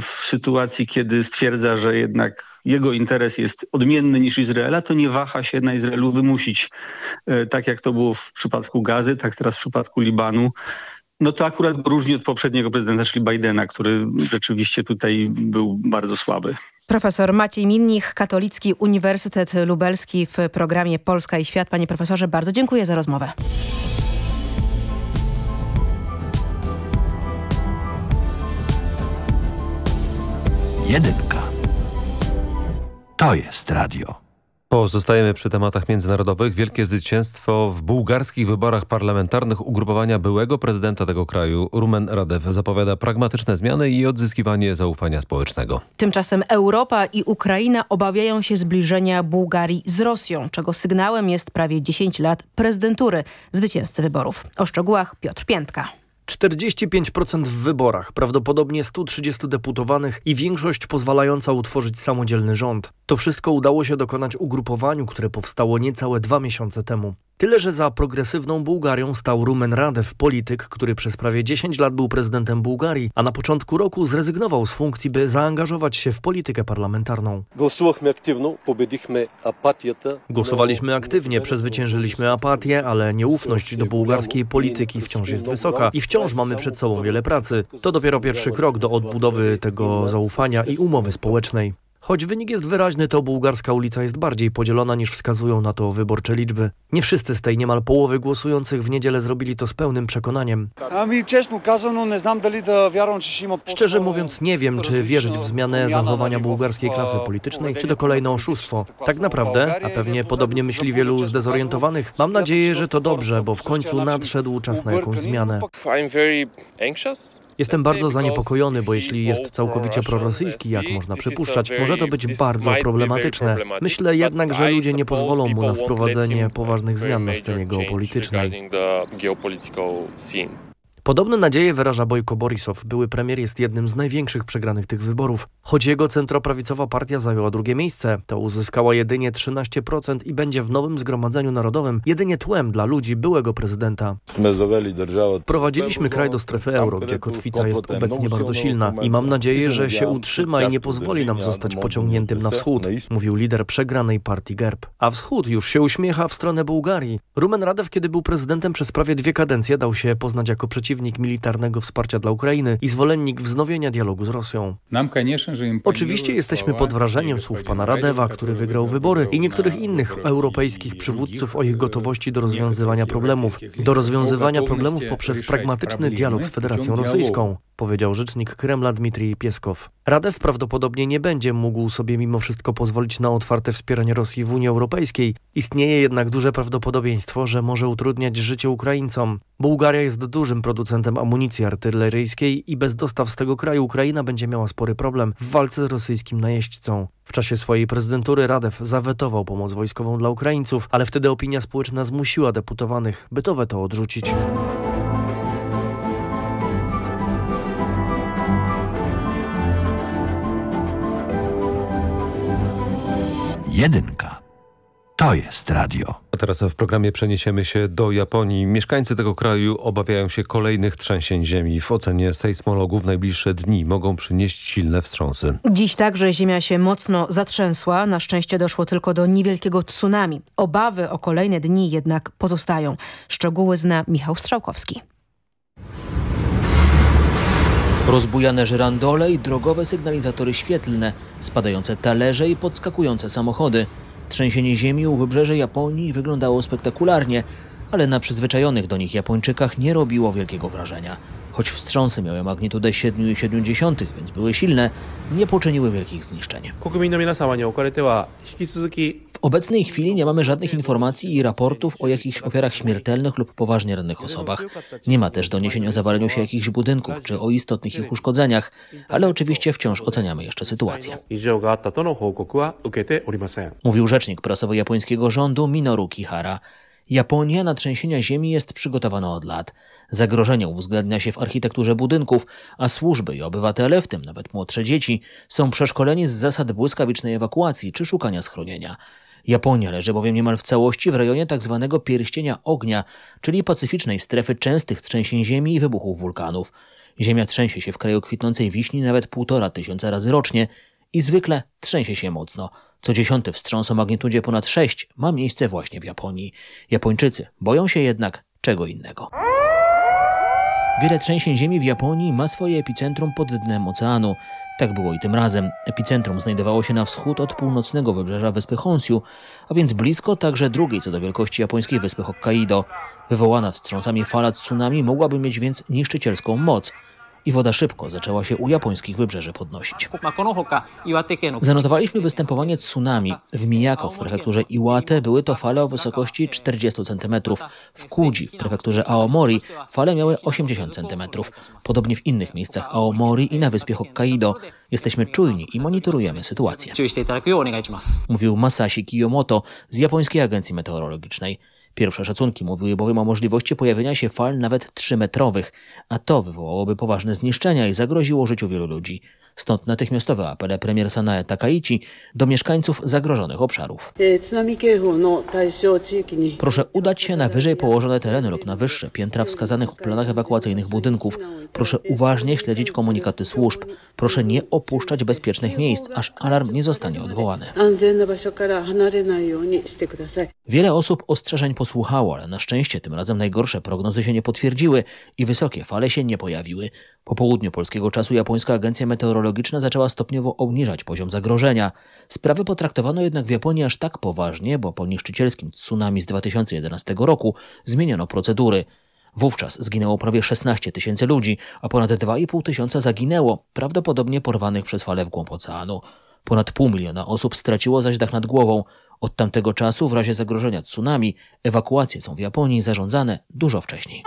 w sytuacji, kiedy stwierdza, że jednak jego interes jest odmienny niż Izraela, to nie waha się na Izraelu wymusić, y, tak jak to było w przypadku Gazy, tak teraz w przypadku Libanu, no to akurat różni od poprzedniego prezydenta, czyli Bidena, który rzeczywiście tutaj był bardzo słaby.
Profesor Maciej Minnich, Katolicki Uniwersytet Lubelski w programie Polska i Świat. Panie profesorze, bardzo dziękuję za rozmowę.
Jedynka. To jest radio.
Pozostajemy przy tematach międzynarodowych. Wielkie zwycięstwo w bułgarskich wyborach parlamentarnych ugrupowania byłego prezydenta tego kraju, Rumen Radew, zapowiada pragmatyczne zmiany i odzyskiwanie zaufania społecznego.
Tymczasem Europa i Ukraina obawiają się zbliżenia Bułgarii z Rosją, czego sygnałem jest prawie 10 lat prezydentury zwycięzcy wyborów. O szczegółach Piotr Piętka.
45% w wyborach, prawdopodobnie 130 deputowanych i większość pozwalająca utworzyć samodzielny rząd. To wszystko udało się dokonać ugrupowaniu, które powstało niecałe dwa miesiące temu. Tyle, że za progresywną Bułgarią stał Rumen Radew, polityk, który przez prawie 10 lat był prezydentem Bułgarii, a na początku roku zrezygnował z funkcji, by zaangażować się w politykę parlamentarną. Głosowaliśmy aktywnie, przezwyciężyliśmy apatię, ale nieufność do bułgarskiej polityki wciąż jest wysoka i wciąż mamy przed sobą wiele pracy. To dopiero pierwszy krok do odbudowy tego zaufania i umowy społecznej. Choć wynik jest wyraźny, to bułgarska ulica jest bardziej podzielona niż wskazują na to wyborcze liczby. Nie wszyscy z tej niemal połowy głosujących w niedzielę zrobili to z pełnym przekonaniem. Szczerze mówiąc nie wiem, czy wierzyć w zmianę zachowania bułgarskiej klasy politycznej, czy to kolejne oszustwo. Tak naprawdę, a pewnie podobnie myśli wielu zdezorientowanych, mam nadzieję, że to dobrze, bo w końcu nadszedł czas na jakąś zmianę. Jestem bardzo zaniepokojony, bo jeśli jest całkowicie prorosyjski, jak można przypuszczać, może to być bardzo problematyczne. Myślę jednak, że ludzie nie pozwolą mu na wprowadzenie poważnych zmian na scenie geopolitycznej. Podobne nadzieje wyraża Bojko Borisow. Były premier jest jednym z największych przegranych tych wyborów. Choć jego centroprawicowa partia zajęła drugie miejsce, to uzyskała jedynie 13% i będzie w nowym Zgromadzeniu Narodowym jedynie tłem dla ludzi byłego prezydenta. Prowadziliśmy kraj do strefy euro, gdzie kotwica jest obecnie bardzo silna i mam nadzieję, że się utrzyma i nie pozwoli nam zostać pociągniętym na wschód, mówił lider przegranej partii GERB. A wschód już się uśmiecha w stronę Bułgarii. Rumen Radew, kiedy był prezydentem przez prawie dwie kadencje, dał się poznać jako przeciwnik przeciwnik militarnego wsparcia dla Ukrainy i zwolennik wznowienia dialogu z Rosją. Oczywiście jesteśmy pod wrażeniem słów pana Radewa, który wygrał wybory i niektórych innych europejskich przywódców o ich gotowości do rozwiązywania problemów, do rozwiązywania problemów poprzez pragmatyczny dialog z Federacją Rosyjską powiedział rzecznik Kremla Dmitrij Pieskow. Radew prawdopodobnie nie będzie mógł sobie mimo wszystko pozwolić na otwarte wspieranie Rosji w Unii Europejskiej. Istnieje jednak duże prawdopodobieństwo, że może utrudniać życie Ukraińcom. Bułgaria jest dużym producentem amunicji artyleryjskiej i bez dostaw z tego kraju Ukraina będzie miała spory problem w walce z rosyjskim najeźdźcą. W czasie swojej prezydentury Radew zawetował pomoc wojskową dla Ukraińców, ale wtedy opinia społeczna zmusiła deputowanych, by to weto odrzucić.
Jedynka. To jest radio.
A teraz w programie przeniesiemy się do Japonii. Mieszkańcy tego kraju obawiają się kolejnych trzęsień ziemi. W ocenie sejsmologów najbliższe dni mogą przynieść silne wstrząsy.
Dziś także ziemia się mocno zatrzęsła. Na szczęście doszło tylko do niewielkiego tsunami. Obawy o kolejne dni jednak pozostają. Szczegóły zna Michał Strzałkowski.
Rozbujane żyrandole i drogowe sygnalizatory świetlne, spadające talerze i podskakujące samochody. Trzęsienie ziemi u wybrzeży Japonii wyglądało spektakularnie, ale na przyzwyczajonych do nich Japończykach nie robiło wielkiego wrażenia. Choć wstrząsy miały magnitudę 7,7, więc były silne, nie poczyniły wielkich zniszczeń. W obecnej chwili nie mamy żadnych informacji i raportów o jakichś ofiarach śmiertelnych lub poważnie rannych osobach. Nie ma też doniesień o zawaleniu się jakichś budynków czy o istotnych ich uszkodzeniach, ale oczywiście wciąż oceniamy jeszcze sytuację. Mówił rzecznik prasowy japońskiego rządu Minoru Kihara. Japonia na trzęsienia ziemi jest przygotowana od lat. Zagrożenie uwzględnia się w architekturze budynków, a służby i obywatele, w tym nawet młodsze dzieci, są przeszkoleni z zasad błyskawicznej ewakuacji czy szukania schronienia. Japonia leży bowiem niemal w całości w rejonie tzw. Tak pierścienia ognia, czyli pacyficznej strefy częstych trzęsień ziemi i wybuchów wulkanów. Ziemia trzęsie się w kraju kwitnącej wiśni nawet półtora tysiąca razy rocznie i zwykle trzęsie się mocno. Co dziesiąty wstrząs o magnitudzie ponad 6 ma miejsce właśnie w Japonii. Japończycy boją się jednak czego innego. Wiele trzęsień ziemi w Japonii ma swoje epicentrum pod dnem oceanu. Tak było i tym razem. Epicentrum znajdowało się na wschód od północnego wybrzeża wyspy Honshu, a więc blisko także drugiej co do wielkości japońskiej wyspy Hokkaido. Wywołana wstrząsami fala tsunami mogłaby mieć więc niszczycielską moc – i woda szybko zaczęła się u japońskich wybrzeży podnosić. Zanotowaliśmy występowanie tsunami. W Miyako w prefekturze Iwate były to fale o wysokości 40 cm. W Kuji w prefekturze Aomori fale miały 80 cm. Podobnie w innych miejscach Aomori i na wyspie Hokkaido. Jesteśmy czujni i monitorujemy sytuację. Mówił Masashi Kiyomoto z japońskiej agencji meteorologicznej. Pierwsze szacunki mówiły bowiem o możliwości pojawienia się fal nawet trzymetrowych, a to wywołałoby poważne zniszczenia i zagroziło życiu wielu ludzi. Stąd natychmiastowe apele premier Sanae Takaichi do mieszkańców zagrożonych obszarów. Proszę udać się na wyżej położone tereny lub na wyższe piętra wskazanych w planach ewakuacyjnych budynków. Proszę uważnie śledzić komunikaty służb. Proszę nie opuszczać bezpiecznych miejsc, aż alarm nie zostanie odwołany. Wiele osób ostrzeżeń posłuchało, ale na szczęście tym razem najgorsze prognozy się nie potwierdziły i wysokie fale się nie pojawiły. Po południu polskiego czasu japońska agencja meteorologiczna zaczęła stopniowo obniżać poziom zagrożenia. Sprawę potraktowano jednak w Japonii aż tak poważnie, bo po niszczycielskim tsunami z 2011 roku zmieniono procedury. Wówczas zginęło prawie 16 tysięcy ludzi, a ponad 2,5 tysiąca zaginęło, prawdopodobnie porwanych przez falę w głąb oceanu. Ponad pół miliona osób straciło zaś dach nad głową. Od tamtego czasu w razie zagrożenia tsunami ewakuacje są w Japonii zarządzane dużo wcześniej.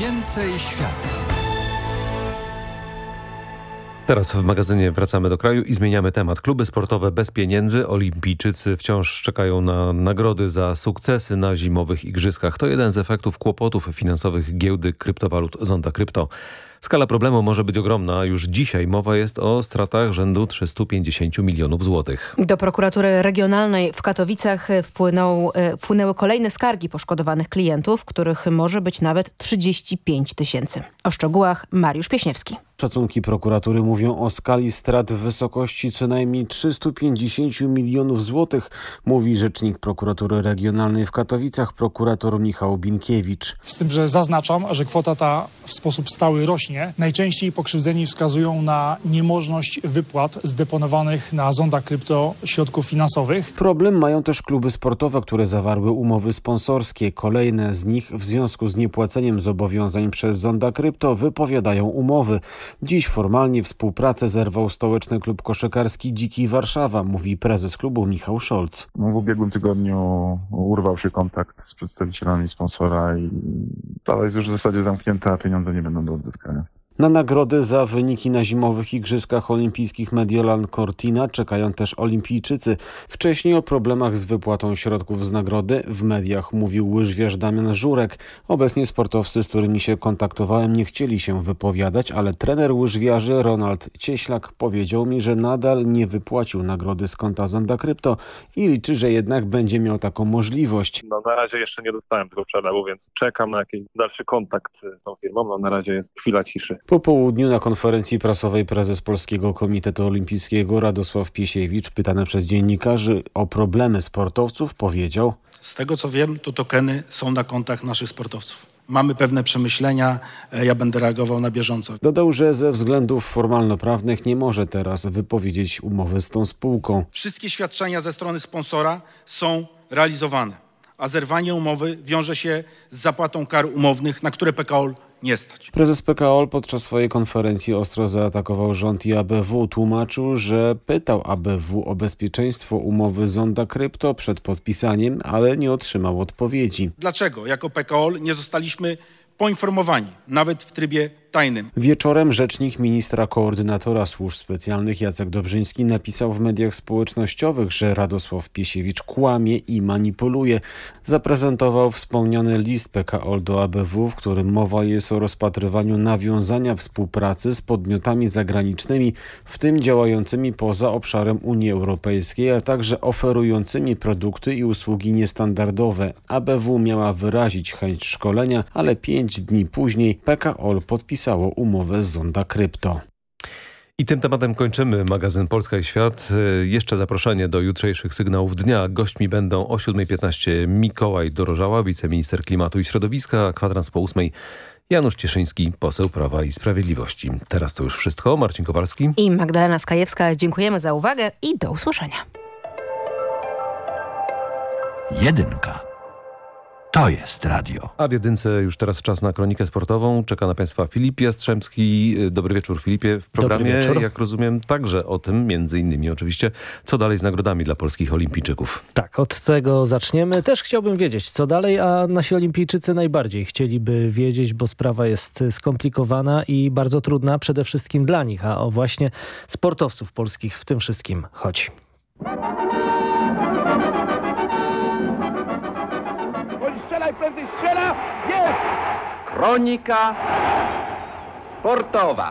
Więcej świata.
Teraz w magazynie wracamy do kraju i zmieniamy temat. Kluby sportowe bez pieniędzy, olimpijczycy wciąż czekają na nagrody za sukcesy na zimowych igrzyskach. To jeden z efektów kłopotów finansowych giełdy kryptowalut Zonda Krypto. Skala problemu może być ogromna. Już dzisiaj mowa jest o stratach rzędu 350 milionów złotych.
Do prokuratury regionalnej w Katowicach wpłynął, e, wpłynęły kolejne skargi poszkodowanych klientów, których może być nawet 35 tysięcy. O szczegółach Mariusz Pieśniewski.
Szacunki prokuratury mówią o skali strat w wysokości co najmniej 350 milionów złotych, mówi rzecznik prokuratury regionalnej w Katowicach, prokurator Michał Binkiewicz.
Z tym, że zaznaczam, że kwota ta w sposób stały rośnie. Najczęściej pokrzywdzeni wskazują na niemożność wypłat zdeponowanych na zonda krypto środków finansowych.
Problem mają też kluby sportowe, które zawarły umowy sponsorskie. Kolejne z nich w związku z niepłaceniem zobowiązań przez zonda krypto wypowiadają umowy. Dziś formalnie współpracę zerwał stołeczny klub koszykarski Dziki Warszawa, mówi prezes klubu Michał Scholz.
No, w ubiegłym tygodniu urwał się kontakt z przedstawicielami sponsora i to jest już w zasadzie zamknięte, a pieniądze nie będą do odzyskania.
Na nagrody za wyniki na zimowych Igrzyskach Olimpijskich Mediolan Cortina czekają też olimpijczycy. Wcześniej o problemach z wypłatą środków z nagrody w mediach mówił łyżwiarz Damian Żurek. Obecnie sportowcy, z którymi się kontaktowałem nie chcieli się wypowiadać, ale trener łyżwiarzy Ronald Cieślak powiedział mi, że nadal nie wypłacił nagrody z konta Zonda Krypto i liczy, że jednak będzie miał taką możliwość.
No, na razie jeszcze nie dostałem tego przelewu, więc czekam na jakiś dalszy kontakt z tą firmą. No, na razie jest chwila ciszy.
Po południu na konferencji prasowej prezes Polskiego Komitetu Olimpijskiego Radosław Piesiewicz, pytany przez dziennikarzy o problemy sportowców, powiedział
Z tego co wiem, to tokeny są na kontach naszych sportowców. Mamy pewne przemyślenia, e, ja będę reagował na bieżąco.
Dodał, że ze względów formalno-prawnych nie może teraz wypowiedzieć umowy z tą spółką.
Wszystkie świadczenia ze strony sponsora są realizowane, a zerwanie umowy wiąże się z zapłatą kar umownych, na które PKO nie stać.
Prezes PKO podczas swojej konferencji ostro zaatakował rząd i ABW. Tłumaczył, że pytał ABW o bezpieczeństwo umowy Zonda Krypto przed podpisaniem, ale nie otrzymał odpowiedzi.
Dlaczego jako PKO nie zostaliśmy poinformowani, nawet w trybie
Wieczorem rzecznik ministra koordynatora służb specjalnych Jacek Dobrzyński napisał w mediach społecznościowych, że Radosław Piesiewicz kłamie i manipuluje. Zaprezentował wspomniany list PKO do ABW, w którym mowa jest o rozpatrywaniu nawiązania współpracy z podmiotami zagranicznymi, w tym działającymi poza obszarem Unii Europejskiej, a także oferującymi produkty i usługi niestandardowe. ABW miała wyrazić chęć szkolenia, ale pięć dni później PKO podpisał podpisało umowę z Zonda Krypto.
I tym tematem kończymy magazyn Polska i Świat. Jeszcze zaproszenie do jutrzejszych sygnałów dnia. Gośćmi będą o 7.15 Mikołaj Dorożała, wiceminister klimatu i środowiska, kwadrans po 8 Janusz Cieszyński, poseł Prawa i Sprawiedliwości. Teraz to już wszystko. Marcin Kowalski
i Magdalena Skajewska. Dziękujemy za uwagę i do usłyszenia.
Jedynka. To jest radio.
A w jedynce już teraz czas na kronikę sportową. Czeka na Państwa Filip Jastrzębski. Dobry wieczór Filipie. W programie, jak rozumiem, także o tym, między innymi oczywiście, co dalej z nagrodami dla polskich olimpijczyków.
Tak, od tego zaczniemy. Też chciałbym wiedzieć, co dalej, a nasi olimpijczycy najbardziej chcieliby wiedzieć, bo sprawa jest skomplikowana i bardzo trudna przede wszystkim dla nich, a o właśnie sportowców polskich w tym wszystkim chodzi.
Kronika sportowa.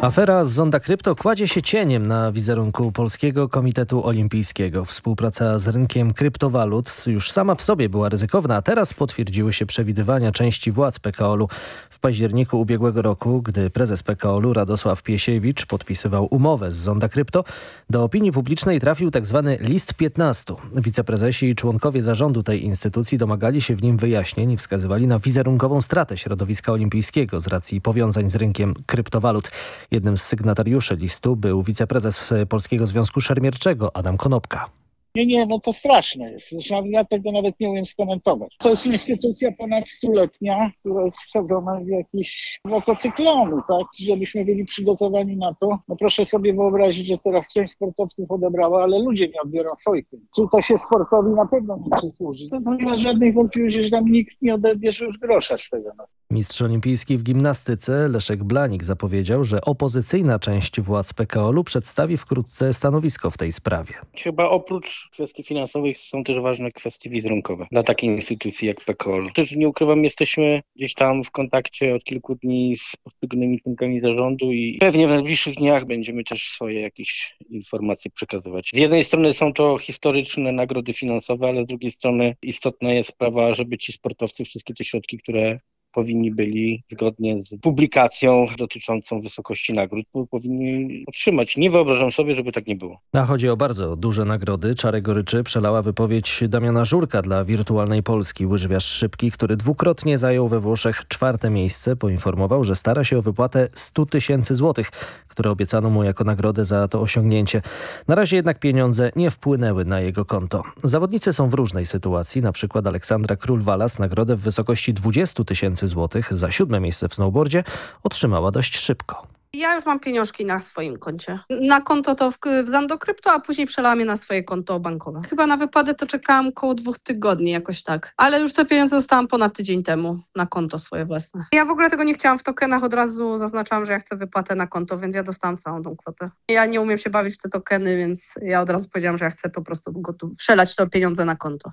Afera z Zonda Krypto kładzie się cieniem na wizerunku Polskiego Komitetu Olimpijskiego. Współpraca z rynkiem kryptowalut już sama w sobie była ryzykowna, a teraz potwierdziły się przewidywania części władz PKO-u. W październiku ubiegłego roku, gdy prezes PKO-u Radosław Piesiewicz podpisywał umowę z Zonda Krypto, do opinii publicznej trafił tzw. Tak list 15. Wiceprezesi i członkowie zarządu tej instytucji domagali się w nim wyjaśnień i wskazywali na wizerunkową stratę środowiska olimpijskiego z racji powiązań z rynkiem kryptowalut. Jednym z sygnatariuszy listu był wiceprezes Polskiego Związku Szermierczego Adam Konopka.
Nie, nie, no to straszne jest. Ja tego nawet nie umiem skomentować. To jest instytucja ponad stuletnia, która jest wsadzona w jakiś oko cyklonu, tak? Żebyśmy byli przygotowani na to. No proszę sobie wyobrazić, że teraz część sportowców odebrała, ale ludzie nie odbiorą swoich. Czy to się sportowi na pewno nie przysłuży? To nie ma żadnych wątpliwości, że tam nikt nie odbierze już grosza z tego. No.
Mistrz olimpijski w gimnastyce Leszek Blanik zapowiedział, że opozycyjna część władz PKO-u przedstawi wkrótce stanowisko w tej sprawie.
Chyba oprócz kwestii finansowych są też ważne kwestie wizerunkowe dla takiej instytucji jak PKO. Też nie ukrywam, jesteśmy gdzieś tam w kontakcie od kilku dni z poszczególnymi członkami zarządu i pewnie w najbliższych dniach będziemy też swoje jakieś informacje przekazywać. Z jednej strony są to historyczne nagrody finansowe, ale z drugiej strony istotna jest sprawa, żeby ci sportowcy wszystkie te środki, które powinni byli, zgodnie z publikacją dotyczącą wysokości nagród, powinni otrzymać. Nie wyobrażam sobie, żeby tak nie było.
A chodzi o bardzo duże nagrody. Czarę goryczy przelała wypowiedź Damiana Żurka dla Wirtualnej Polski. Łyżwiarz szybki, który dwukrotnie zajął we Włoszech czwarte miejsce, poinformował, że stara się o wypłatę 100 tysięcy złotych, które obiecano mu jako nagrodę za to osiągnięcie. Na razie jednak pieniądze nie wpłynęły na jego konto. Zawodnicy są w różnej sytuacji. Na przykład Aleksandra Król-Walas nagrodę w wysokości 20 tysięcy tysięcy złotych za siódme miejsce w snowboardzie otrzymała dość szybko.
Ja już mam pieniążki na swoim koncie. Na konto to wzam do krypto, a później przelałam je na swoje konto bankowe. Chyba na wypłatę to czekałam około dwóch tygodni jakoś tak. Ale już te pieniądze dostałam ponad tydzień temu na konto swoje własne. Ja w ogóle tego nie chciałam w tokenach, od razu zaznaczałam, że ja chcę wypłatę na konto, więc ja dostałam całą tą kwotę. Ja nie umiem się bawić w te tokeny, więc ja od razu powiedziałam, że ja chcę po prostu przelać to pieniądze na konto.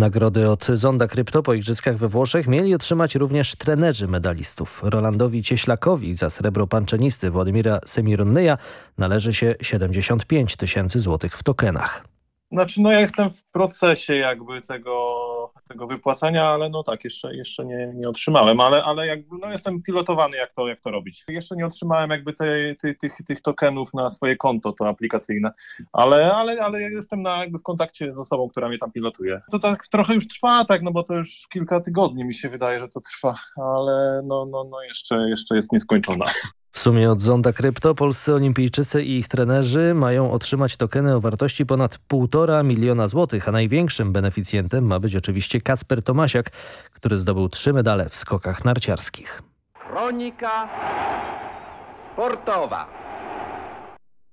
Nagrody od Zonda Krypto po Igrzyskach we Włoszech mieli otrzymać również trenerzy medalistów. Rolandowi Cieślakowi za srebro panczenisty Władimira Semirunneja należy się 75 tysięcy złotych w tokenach.
Znaczy, no ja jestem w procesie jakby tego, tego wypłacania, ale no tak, jeszcze, jeszcze nie, nie otrzymałem, ale, ale jakby no jestem pilotowany, jak to, jak to robić. Jeszcze nie otrzymałem jakby te, tych, tych tokenów na swoje konto, to aplikacyjne, ale, ale, ale jestem na, jakby w kontakcie z osobą, która mnie tam pilotuje. To tak trochę już trwa, tak, no bo to już kilka tygodni mi się wydaje, że to trwa, ale no, no, no jeszcze, jeszcze jest nieskończona.
Sumie od Zonda Krypto polscy olimpijczycy i ich trenerzy mają otrzymać tokeny o wartości ponad 1,5 miliona złotych, a największym beneficjentem ma być oczywiście Kacper Tomasiak, który zdobył trzy medale w skokach narciarskich.
Kronika sportowa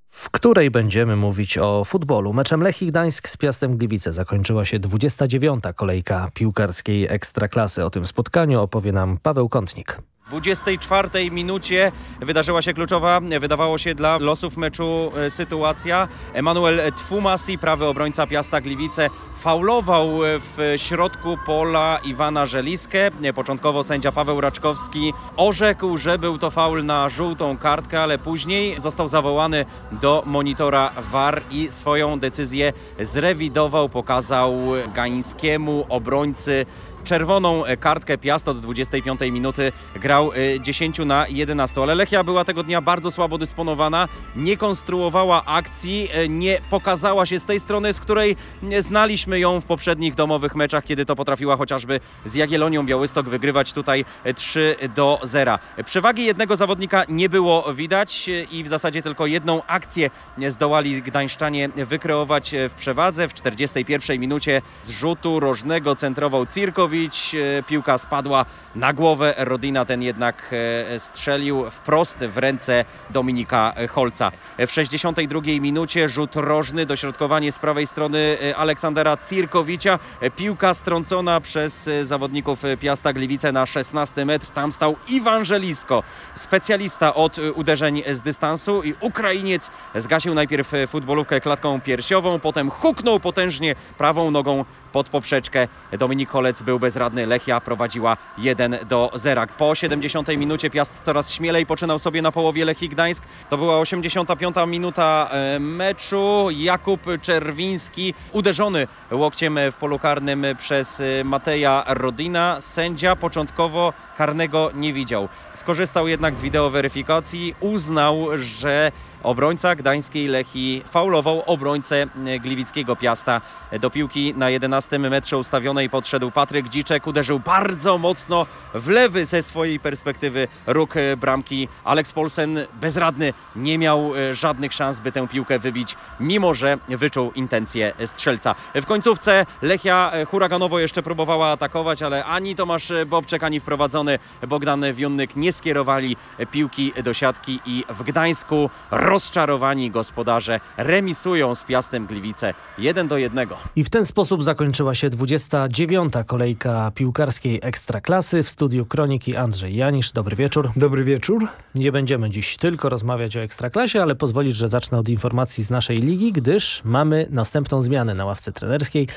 w której będziemy mówić o futbolu. Meczem Lechii Gdańsk z Piastem Gliwice zakończyła się 29. kolejka piłkarskiej Ekstraklasy. O tym spotkaniu opowie nam Paweł Kątnik.
24 minucie wydarzyła się kluczowa, wydawało się dla losów meczu e, sytuacja. Emanuel Tfumasi, prawy obrońca Piasta Gliwice, faulował w środku pola Iwana Żeliskę. Początkowo sędzia Paweł Raczkowski orzekł, że był to faul na żółtą kartkę, ale później został zawołany do monitora VAR i swoją decyzję zrewidował, pokazał gańskiemu obrońcy czerwoną kartkę Piast od 25 minuty grał 10 y, na 11, ale Lechia była tego dnia bardzo słabo dysponowana, nie konstruowała akcji, y, nie pokazała się z tej strony, z której znaliśmy ją w poprzednich domowych meczach, kiedy to potrafiła chociażby z Jagiellonią Białystok wygrywać tutaj 3 do 0. Przewagi jednego zawodnika nie było widać i w zasadzie tylko jedną akcję zdołali gdańszczanie wykreować w przewadze. W 41 minucie z rzutu rożnego centrował Cirkowicz, E, piłka spadła na głowę Rodina, ten jednak e, strzelił wprost w ręce Dominika Holca. W 62 minucie rzut rożny, dośrodkowanie z prawej strony e, Aleksandra Cirkowicia. Piłka strącona przez zawodników Piasta Gliwice na 16 metr. Tam stał Iwan Żelisko, specjalista od uderzeń z dystansu i Ukrainiec zgasił najpierw futbolówkę klatką piersiową, potem huknął potężnie prawą nogą pod poprzeczkę. Dominik Kolec był bezradny. Lechia prowadziła 1 do 0. Po 70 minucie Piast coraz śmielej poczynał sobie na połowie Lechii Gdańsk. To była 85 minuta e, meczu. Jakub Czerwiński uderzony łokciem w polu karnym przez e, Mateja Rodina. Sędzia początkowo karnego nie widział. Skorzystał jednak z wideoweryfikacji, uznał, że obrońca gdańskiej Lechii faulował obrońcę e, gliwickiego Piasta. Do piłki na 11 metrze ustawionej podszedł Patryk Dziczek, uderzył bardzo mocno w lewy ze swojej perspektywy róg e, bramki. Alex Polsen bezradny, nie miał e, żadnych szans, by tę piłkę wybić, mimo że wyczuł intencje strzelca. W końcówce Lechia huraganowo jeszcze próbowała atakować, ale ani Tomasz Bobczek, ani wprowadzony Bogdan Wionnyk nie skierowali piłki do siatki i w Gdańsku rozczarowani gospodarze remisują z Piastem Gliwice 1 do 1.
I w ten sposób zakończyła się 29. kolejka piłkarskiej Ekstraklasy. W studiu Kroniki Andrzej Janisz. Dobry wieczór.
Dobry wieczór.
Nie będziemy dziś tylko rozmawiać o Ekstraklasie, ale pozwolisz, że zacznę od informacji z naszej ligi, gdyż mamy następną zmianę na ławce trenerskiej.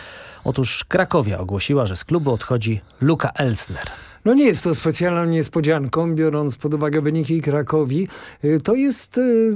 Otóż Krakowia ogłosiła, że z klubu odchodzi Luka Elsner.
No nie jest to specjalną niespodzianką, biorąc pod uwagę wyniki Krakowi. Y, to jest y,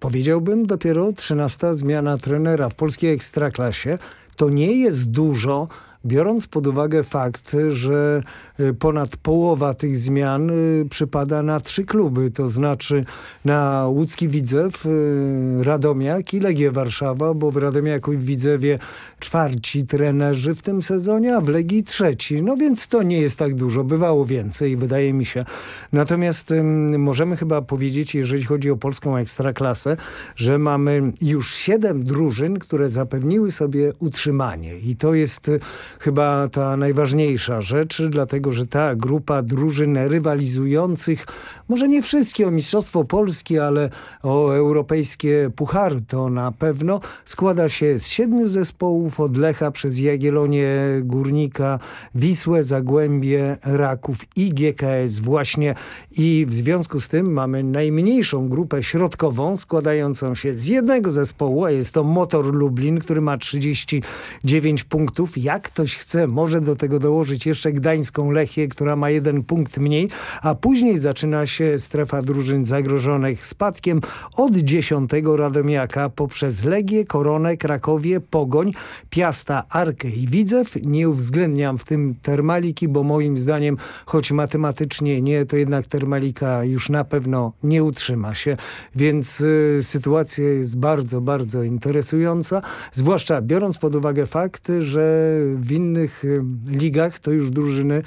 powiedziałbym dopiero 13 zmiana trenera w polskiej ekstraklasie. To nie jest dużo, biorąc pod uwagę fakt, że y, ponad połowa tych zmian y, przypada na trzy kluby, to znaczy na Łódzki Widzew, y, Radomiak i Legię Warszawa, bo w Radomiaku i w Widzewie czwarci trenerzy w tym sezonie, a w Legii trzeci. No więc to nie jest tak dużo, bywało więcej, wydaje mi się. Natomiast możemy chyba powiedzieć, jeżeli chodzi o polską ekstraklasę, że mamy już siedem drużyn, które zapewniły sobie utrzymanie i to jest chyba ta najważniejsza rzecz, dlatego że ta grupa drużyn rywalizujących, może nie wszystkie o Mistrzostwo Polski, ale o europejskie puchary to na pewno, składa się z siedmiu zespołów od Lecha przez Jagiellonię, Górnika, Wisłę, Zagłębie, Raków i GKS właśnie i w związku z tym mamy najmniejszą grupę środkową składającą się z jednego zespołu, a jest to Motor Lublin, który ma 39 punktów. Jak to ktoś chce, może do tego dołożyć jeszcze Gdańską Lechię, która ma jeden punkt mniej, a później zaczyna się strefa drużyn zagrożonych spadkiem od 10 Radomiaka poprzez Legię, Koronę, Krakowie, Pogoń, Piasta, Arkę i Widzew. Nie uwzględniam w tym Termaliki, bo moim zdaniem, choć matematycznie nie, to jednak Termalika już na pewno nie utrzyma się, więc y, sytuacja jest bardzo, bardzo interesująca, zwłaszcza biorąc pod uwagę fakt, że w innych ligach to już drużyny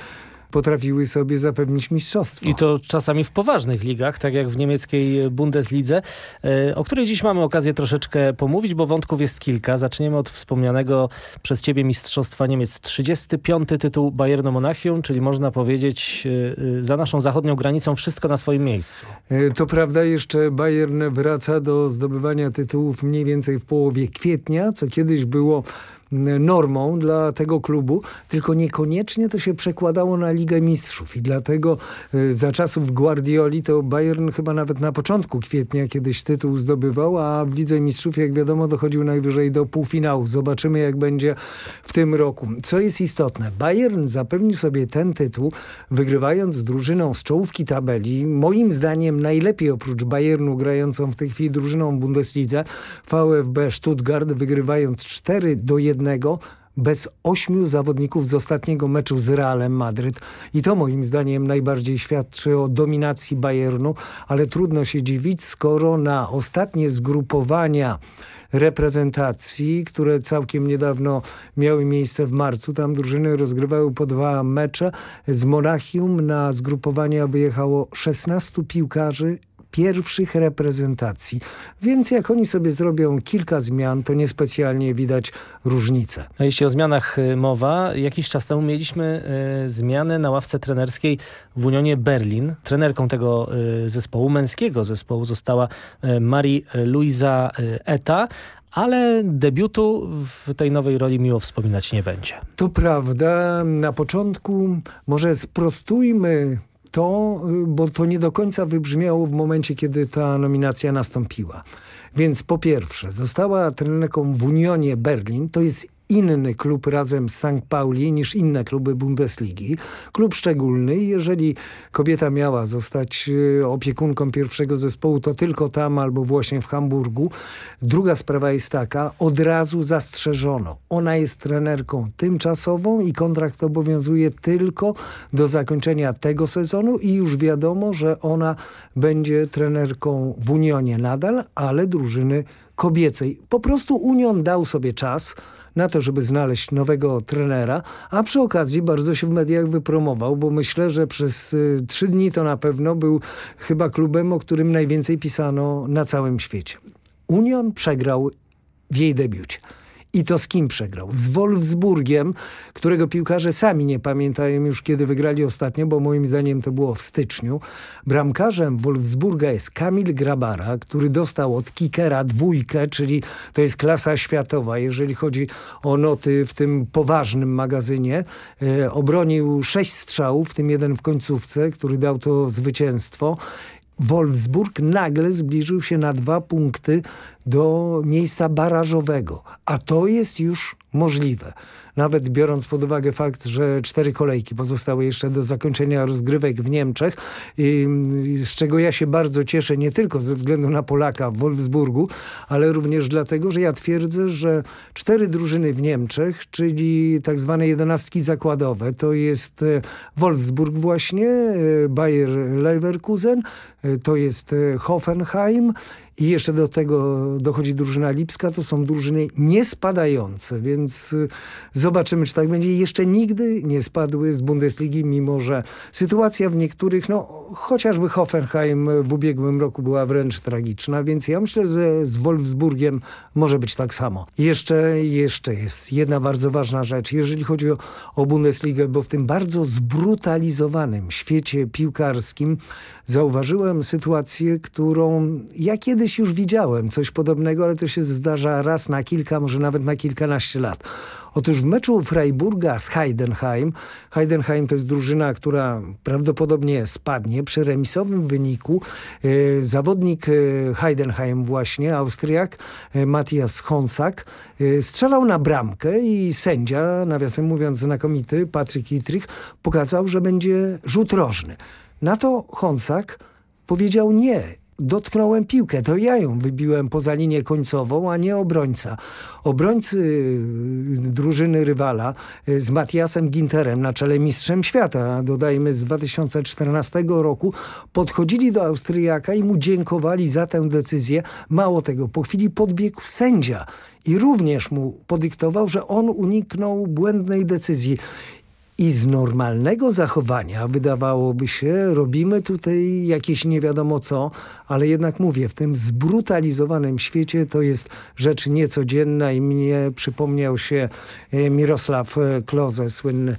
potrafiły sobie zapewnić mistrzostwo.
I to czasami w poważnych ligach, tak jak w niemieckiej Bundeslidze, e, o której dziś mamy okazję troszeczkę pomówić, bo wątków jest kilka. Zaczniemy od wspomnianego przez ciebie Mistrzostwa Niemiec. 35. tytuł Bayernu Monachium, czyli można powiedzieć e, e, za naszą zachodnią granicą wszystko na swoim miejscu.
To prawda, jeszcze Bayern wraca do zdobywania tytułów mniej więcej w połowie kwietnia, co kiedyś było normą dla tego klubu, tylko niekoniecznie to się przekładało na Ligę Mistrzów i dlatego y, za czasów Guardioli to Bayern chyba nawet na początku kwietnia kiedyś tytuł zdobywał, a w Lidze Mistrzów jak wiadomo dochodził najwyżej do półfinału. Zobaczymy jak będzie w tym roku. Co jest istotne, Bayern zapewnił sobie ten tytuł wygrywając drużyną z czołówki tabeli, moim zdaniem najlepiej oprócz Bayernu grającą w tej chwili drużyną Bundeslidze, VfB Stuttgart wygrywając 4 do 1 jednego bez ośmiu zawodników z ostatniego meczu z Realem Madryt. I to moim zdaniem najbardziej świadczy o dominacji Bayernu, ale trudno się dziwić, skoro na ostatnie zgrupowania reprezentacji, które całkiem niedawno miały miejsce w marcu. Tam drużyny rozgrywały po dwa mecze. Z Monachium na zgrupowania wyjechało 16 piłkarzy pierwszych reprezentacji. Więc jak oni sobie zrobią kilka zmian, to niespecjalnie widać różnicę.
A jeśli o zmianach y, mowa, jakiś czas temu mieliśmy y, zmianę na ławce trenerskiej w Unionie Berlin. Trenerką tego y, zespołu, męskiego zespołu została y, Marie-Louisa y, Eta, ale debiutu w tej nowej roli miło wspominać nie będzie.
To prawda. Na początku może sprostujmy to, y, bo to nie do końca wybrzmiało w momencie, kiedy ta nominacja nastąpiła. Więc po pierwsze, została trenerką w Unionie Berlin, to jest inny klub razem z St. Pauli niż inne kluby Bundesligi. Klub szczególny. Jeżeli kobieta miała zostać e, opiekunką pierwszego zespołu, to tylko tam albo właśnie w Hamburgu. Druga sprawa jest taka, od razu zastrzeżono. Ona jest trenerką tymczasową i kontrakt obowiązuje tylko do zakończenia tego sezonu i już wiadomo, że ona będzie trenerką w Unionie nadal, ale drużyny kobiecej. Po prostu Union dał sobie czas na to, żeby znaleźć nowego trenera, a przy okazji bardzo się w mediach wypromował, bo myślę, że przez y, trzy dni to na pewno był chyba klubem, o którym najwięcej pisano na całym świecie. Union przegrał w jej debiucie. I to z kim przegrał? Z Wolfsburgiem, którego piłkarze sami nie pamiętają już kiedy wygrali ostatnio, bo moim zdaniem to było w styczniu. Bramkarzem Wolfsburga jest Kamil Grabara, który dostał od Kikera dwójkę, czyli to jest klasa światowa, jeżeli chodzi o noty w tym poważnym magazynie. E, obronił sześć strzałów, w tym jeden w końcówce, który dał to zwycięstwo. Wolfsburg nagle zbliżył się na dwa punkty do miejsca barażowego, a to jest już możliwe. Nawet biorąc pod uwagę fakt, że cztery kolejki pozostały jeszcze do zakończenia rozgrywek w Niemczech, z czego ja się bardzo cieszę, nie tylko ze względu na Polaka w Wolfsburgu, ale również dlatego, że ja twierdzę, że cztery drużyny w Niemczech, czyli tak zwane jedenastki zakładowe, to jest e, Wolfsburg właśnie, e, Bayer Leverkusen, e, to jest Hoffenheim, i jeszcze do tego dochodzi drużyna lipska, to są drużyny niespadające, więc y, zobaczymy, czy tak będzie. Jeszcze nigdy nie spadły z Bundesligi, mimo że sytuacja w niektórych, no chociażby Hoffenheim w ubiegłym roku była wręcz tragiczna, więc ja myślę, że z Wolfsburgiem może być tak samo. Jeszcze, jeszcze jest jedna bardzo ważna rzecz, jeżeli chodzi o, o Bundesligę, bo w tym bardzo zbrutalizowanym świecie piłkarskim zauważyłem sytuację, którą ja kiedyś kiedyś już widziałem coś podobnego, ale to się zdarza raz na kilka, może nawet na kilkanaście lat. Otóż w meczu Freiburga z Heidenheim, Heidenheim to jest drużyna, która prawdopodobnie spadnie przy remisowym wyniku. E, zawodnik e, Heidenheim właśnie, Austriak, e, Matthias Honsak, strzelał na bramkę i sędzia, nawiasem mówiąc znakomity, Patryk Itrich, pokazał, że będzie rzut rożny. Na to Honsak powiedział nie dotknąłem piłkę, to ja ją wybiłem poza linię końcową, a nie obrońca. Obrońcy y, drużyny rywala y, z Matiasem Ginterem na czele mistrzem świata, dodajmy z 2014 roku, podchodzili do Austriaka i mu dziękowali za tę decyzję. Mało tego, po chwili podbiegł sędzia i również mu podyktował, że on uniknął błędnej decyzji. I z normalnego zachowania wydawałoby się, robimy tutaj jakieś nie wiadomo co, ale jednak mówię, w tym zbrutalizowanym świecie to jest rzecz niecodzienna i mnie przypomniał się e, Mirosław e, Kloze, słynny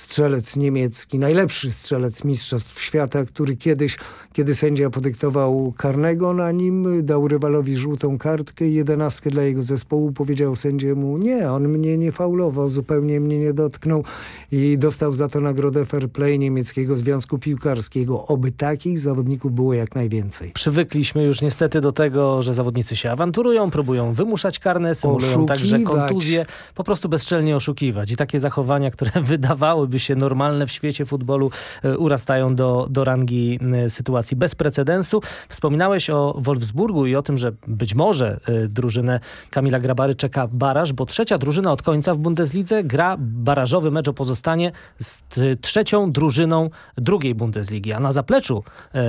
strzelec niemiecki, najlepszy strzelec mistrzostw świata, który kiedyś, kiedy sędzia podyktował karnego na nim, dał rywalowi żółtą kartkę i jedenastkę dla jego zespołu, powiedział sędziemu, nie, on mnie nie faulował, zupełnie mnie nie dotknął i dostał za to nagrodę fair play niemieckiego Związku Piłkarskiego. Oby takich zawodników było jak najwięcej.
Przywykliśmy już niestety do tego, że zawodnicy się awanturują, próbują wymuszać karne, symulują oszukiwać. także kontuzje, po prostu bezczelnie oszukiwać. I takie zachowania, które wydawały wydawałyby się normalne w świecie futbolu, e, urastają do, do rangi e, sytuacji bez precedensu. Wspominałeś o Wolfsburgu i o tym, że być może e, drużynę Kamila Grabary czeka baraż, bo trzecia drużyna od końca w Bundeslidze gra barażowy mecz o pozostanie z trzecią drużyną drugiej Bundesligi, a na zapleczu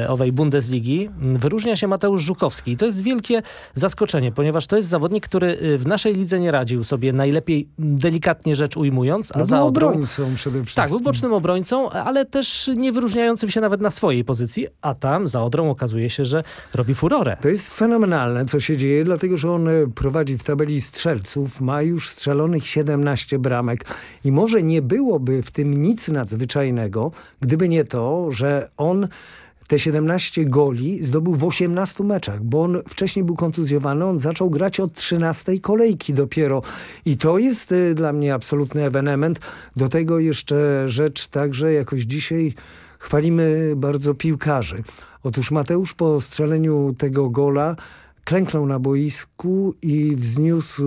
owej Bundesligi wyróżnia się Mateusz Żukowski. I to jest wielkie zaskoczenie, ponieważ to jest zawodnik, który w naszej lidze nie radził sobie najlepiej, delikatnie rzecz ujmując, a
no
za Odrą...
przede
wszystkim. Tak, był bocznym obrońcą, ale też nie wyróżniającym się nawet na swojej pozycji, a tam za Odrą okazuje się, że robi furorę.
To jest fenomenalne, co się dzieje, dlatego, że on e, prowadzi w tabeli strzelców, ma już strzelonych 17 bramek i może nie byłoby w tym nic nadzwyczajnego, gdyby nie to, że on te 17 goli zdobył w 18 meczach, bo on wcześniej był kontuzjowany, on zaczął grać od 13 kolejki dopiero i to jest y, dla mnie absolutny ewenement. Do tego jeszcze rzecz także jakoś dzisiaj chwalimy bardzo piłkarzy. Otóż Mateusz po strzeleniu tego gola klęknął na boisku i wzniósł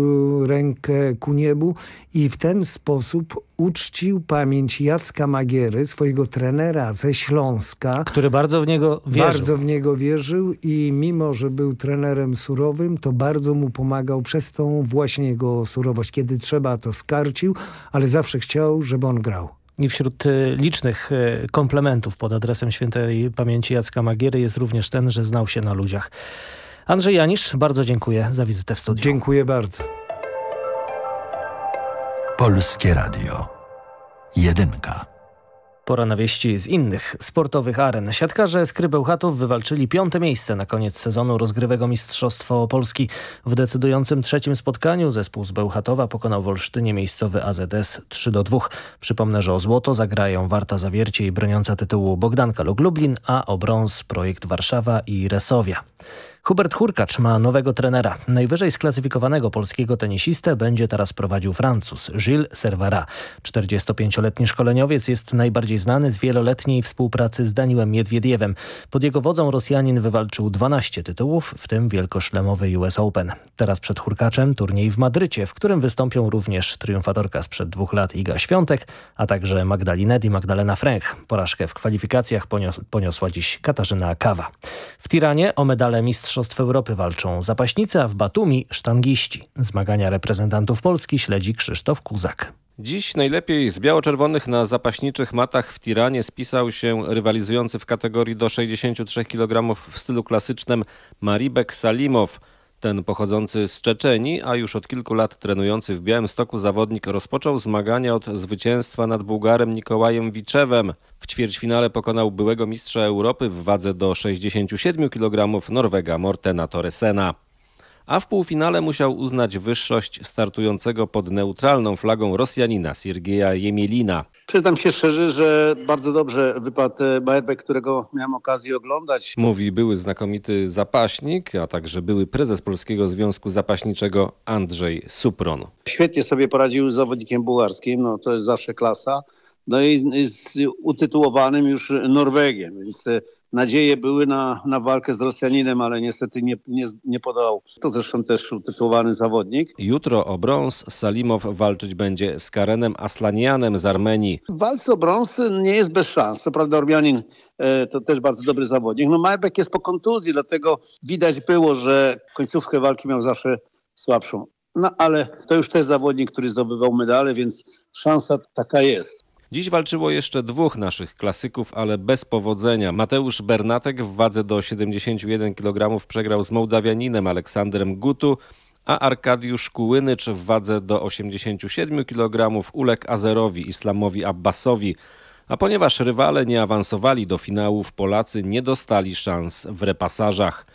rękę ku niebu i w ten sposób uczcił pamięć Jacka Magiery, swojego trenera ze Śląska.
Który bardzo w niego wierzył.
Bardzo w niego wierzył i mimo, że był trenerem surowym, to bardzo mu pomagał przez tą właśnie jego surowość. Kiedy trzeba, to skarcił, ale zawsze chciał, żeby on grał.
I wśród y, licznych y, komplementów pod adresem świętej pamięci Jacka Magiery jest również ten, że znał się na ludziach. Andrzej Janisz, bardzo dziękuję za wizytę w studiu.
Dziękuję bardzo.
Polskie Radio. Jedynka.
Pora na wieści z innych sportowych aren. Siatkarze z Krybełchatów wywalczyli piąte miejsce na koniec sezonu rozgrywego Mistrzostwo Polski. W decydującym trzecim spotkaniu zespół z Bełchatowa pokonał w Olsztynie miejscowy AZS 3 do 2. Przypomnę, że o złoto zagrają Warta Zawiercie i broniąca tytułu Bogdanka lub Lublin, a o brąz projekt Warszawa i Resowia. Hubert Hurkacz ma nowego trenera. Najwyżej sklasyfikowanego polskiego tenisistę będzie teraz prowadził Francuz Gilles Servara. 45-letni szkoleniowiec jest najbardziej znany z wieloletniej współpracy z Daniłem Miedwiediewem. Pod jego wodzą Rosjanin wywalczył 12 tytułów, w tym wielkoszlemowy US Open. Teraz przed Hurkaczem turniej w Madrycie, w którym wystąpią również triumfatorka sprzed dwóch lat Iga Świątek, a także Magdalinet i Magdalena Fręch. Porażkę w kwalifikacjach ponios poniosła dziś Katarzyna Kawa. W Tiranie o medale mistrz Mistrzostw Europy walczą zapaśnicy, a w Batumi sztangiści. Zmagania reprezentantów Polski śledzi Krzysztof Kuzak.
Dziś najlepiej z biało-czerwonych na zapaśniczych matach w Tiranie spisał się rywalizujący w kategorii do 63 kg w stylu klasycznym Maribek Salimow. Ten pochodzący z Czeczeni, a już od kilku lat trenujący w Białymstoku zawodnik rozpoczął zmagania od zwycięstwa nad Bułgarem Nikołajem Wiczewem. W ćwierćfinale pokonał byłego mistrza Europy w wadze do 67 kg Norwega Mortena Toresena a w półfinale musiał uznać wyższość startującego pod neutralną flagą Rosjanina Siergieja Jemielina.
Przyznam się szczerze, że bardzo dobrze wypadł Baerbek, którego miałem okazję oglądać.
Mówi były znakomity zapaśnik, a także były prezes Polskiego Związku Zapaśniczego Andrzej Supron.
Świetnie sobie poradził z zawodnikiem bułgarskim, no to jest zawsze klasa. No i z utytułowanym już Norwegiem, więc nadzieje były na, na walkę z Rosjaninem, ale niestety nie, nie, nie podał. To zresztą też utytułowany zawodnik.
Jutro o brąz Salimow walczyć będzie z Karenem Aslanianem z Armenii.
W walce o brąz nie jest bez szans. Co prawda Ormianin e, to też bardzo dobry zawodnik. No Marbek jest po kontuzji, dlatego widać było, że końcówkę walki miał zawsze słabszą. No ale to już też zawodnik, który zdobywał medale, więc szansa taka jest.
Dziś walczyło jeszcze dwóch naszych klasyków, ale bez powodzenia. Mateusz Bernatek w wadze do 71 kg przegrał z Mołdawianinem Aleksandrem Gutu, a Arkadiusz Kułynycz w wadze do 87 kg uległ Azerowi Islamowi Abbasowi. A ponieważ rywale nie awansowali do finałów, Polacy nie dostali szans w repasażach.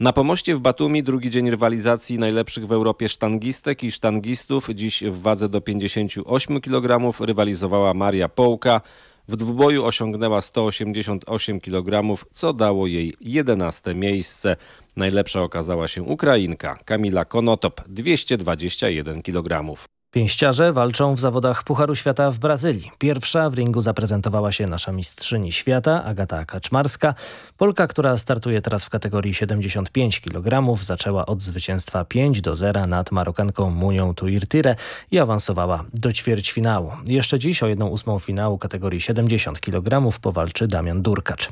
Na pomoście w Batumi drugi dzień rywalizacji najlepszych w Europie sztangistek i sztangistów. Dziś w wadze do 58 kg rywalizowała Maria Połka. W dwuboju osiągnęła 188 kg, co dało jej 11 miejsce. Najlepsza okazała się Ukrainka Kamila Konotop 221 kg.
Pięściarze walczą w zawodach Pucharu Świata w Brazylii. Pierwsza w ringu zaprezentowała się nasza mistrzyni świata, Agata Kaczmarska. Polka, która startuje teraz w kategorii 75 kg, zaczęła od zwycięstwa 5 do 0 nad Marokanką Munią Tuirtire i awansowała do ćwierćfinału. Jeszcze dziś o 1-8 finału kategorii 70 kg powalczy Damian Durkacz.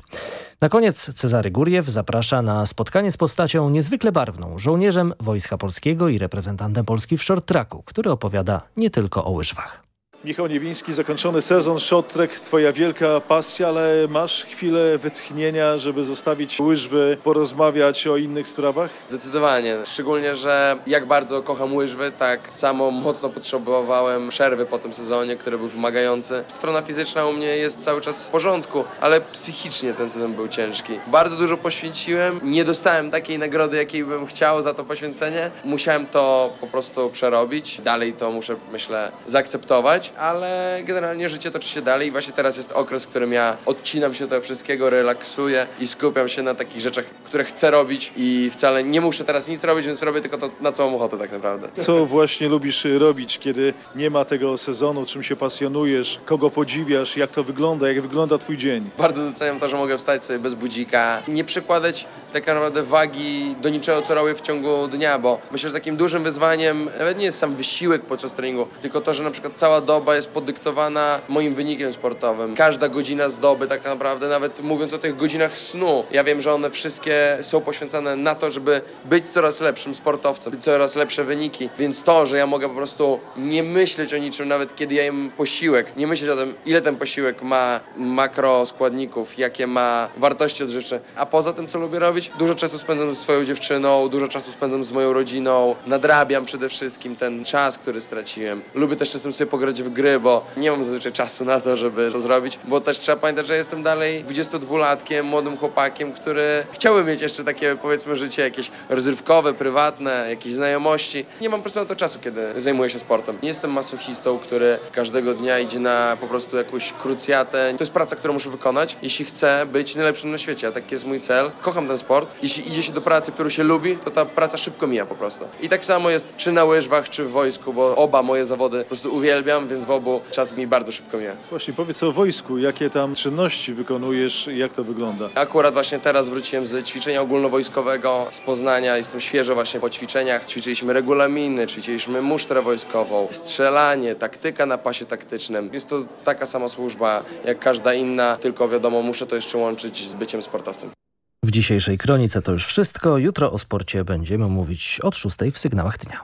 Na koniec Cezary Guriew zaprasza na spotkanie z postacią niezwykle barwną, żołnierzem Wojska Polskiego i reprezentantem Polski w short tracku, który opowiada nie tylko o łyżwach.
Michał Niewiński, zakończony sezon, short track, twoja wielka pasja, ale masz chwilę wytchnienia, żeby zostawić łyżwy, porozmawiać o innych sprawach?
Zdecydowanie, szczególnie, że jak bardzo kocham łyżwy, tak samo mocno potrzebowałem przerwy po tym sezonie, który był wymagający. Strona fizyczna u mnie jest cały czas w porządku, ale psychicznie ten sezon był ciężki. Bardzo dużo poświęciłem, nie dostałem takiej nagrody, jakiej bym chciał za to poświęcenie. Musiałem to po prostu przerobić, dalej to muszę, myślę, zaakceptować ale generalnie życie toczy się dalej i właśnie teraz jest okres, w którym ja odcinam się od tego wszystkiego, relaksuję i skupiam się na takich rzeczach, które chcę robić i wcale nie muszę teraz nic robić, więc robię tylko to, na co mam ochotę tak naprawdę.
Co właśnie lubisz robić, kiedy nie ma tego sezonu, czym się pasjonujesz, kogo podziwiasz, jak to wygląda, jak wygląda twój dzień?
Bardzo doceniam to, że mogę wstać sobie bez budzika, nie przykładać tak naprawdę wagi do niczego, co robię w ciągu dnia, bo myślę, że takim dużym wyzwaniem nawet nie jest sam wysiłek podczas treningu, tylko to, że na przykład cała doba jest podyktowana moim wynikiem sportowym. Każda godzina z doby tak naprawdę, nawet mówiąc o tych godzinach snu, ja wiem, że one wszystkie są poświęcone na to, żeby być coraz lepszym sportowcem, coraz lepsze wyniki, więc to, że ja mogę po prostu nie myśleć o niczym, nawet kiedy ja jem posiłek, nie myśleć o tym, ile ten posiłek ma makroskładników, jakie ma wartości odżywcze, a poza tym, co lubię robić, dużo czasu spędzam ze swoją dziewczyną, dużo czasu spędzam z moją rodziną, nadrabiam przede wszystkim ten czas, który straciłem. Lubię też czasem sobie pograć w gry, bo nie mam zazwyczaj czasu na to, żeby to zrobić, bo też trzeba pamiętać, że jestem dalej 22-latkiem, młodym chłopakiem, który chciałby mieć jeszcze takie powiedzmy życie jakieś rozrywkowe, prywatne, jakieś znajomości. Nie mam po prostu na to czasu, kiedy zajmuję się sportem. Nie jestem masochistą, który każdego dnia idzie na po prostu jakąś krucjatę. To jest praca, którą muszę wykonać, jeśli chcę być najlepszym na świecie, a taki jest mój cel. Kocham ten sport. Jeśli idzie się do pracy, którą się lubi, to ta praca szybko mija po prostu. I tak samo jest czy na łyżwach, czy w wojsku, bo oba moje zawody po prostu uwielbiam, więc w obu czas mi bardzo szybko mija.
Właśnie powiedz o wojsku, jakie tam czynności wykonujesz, jak to wygląda?
Akurat właśnie teraz wróciłem z ćwiczenia ogólnowojskowego z Poznania. Jestem świeżo właśnie po ćwiczeniach. Ćwiczyliśmy regulaminy, ćwiczyliśmy musztrę wojskową, strzelanie, taktyka na pasie taktycznym. Jest to taka sama służba jak każda inna, tylko wiadomo, muszę to jeszcze łączyć z byciem sportowcem.
W dzisiejszej kronice to już wszystko. Jutro o sporcie będziemy mówić od 6 w sygnałach dnia.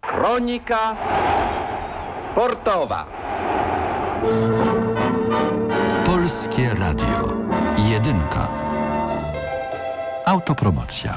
Kronika sportowa.
Polskie Radio. Jedynka. Autopromocja.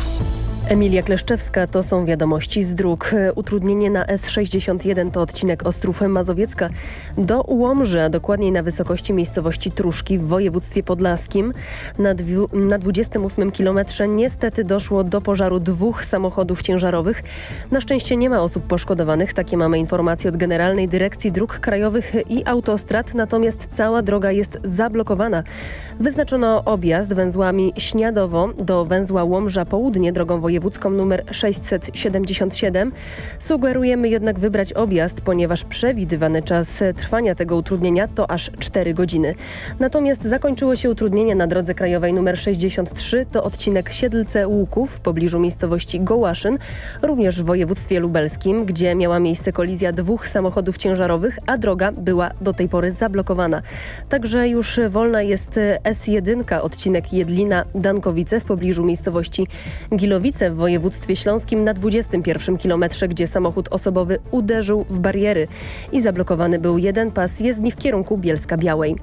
Emilia Kleszczewska, to są wiadomości z dróg. Utrudnienie na S61 to odcinek Ostrów Mazowiecka do Łomży, a dokładniej na wysokości miejscowości Truszki w województwie podlaskim. Na, na 28 kilometrze niestety doszło do pożaru dwóch samochodów ciężarowych. Na szczęście nie ma osób poszkodowanych, takie mamy informacje od Generalnej Dyrekcji Dróg Krajowych i Autostrad, natomiast cała droga jest zablokowana. Wyznaczono objazd węzłami Śniadowo do węzła Łomża Południe drogą wojewódzką wojewódzką nr 677. Sugerujemy jednak wybrać objazd, ponieważ przewidywany czas trwania tego utrudnienia to aż 4 godziny. Natomiast zakończyło się utrudnienie na drodze krajowej nr 63, to odcinek Siedlce-Łuków w pobliżu miejscowości Gołaszyn, również w województwie lubelskim, gdzie miała miejsce kolizja dwóch samochodów ciężarowych, a droga była do tej pory zablokowana. Także już wolna jest S1, odcinek Jedlina-Dankowice w pobliżu miejscowości Gilowice w województwie śląskim na 21 kilometrze, gdzie samochód osobowy uderzył w bariery i zablokowany był jeden pas jezdni w kierunku Bielska-Białej.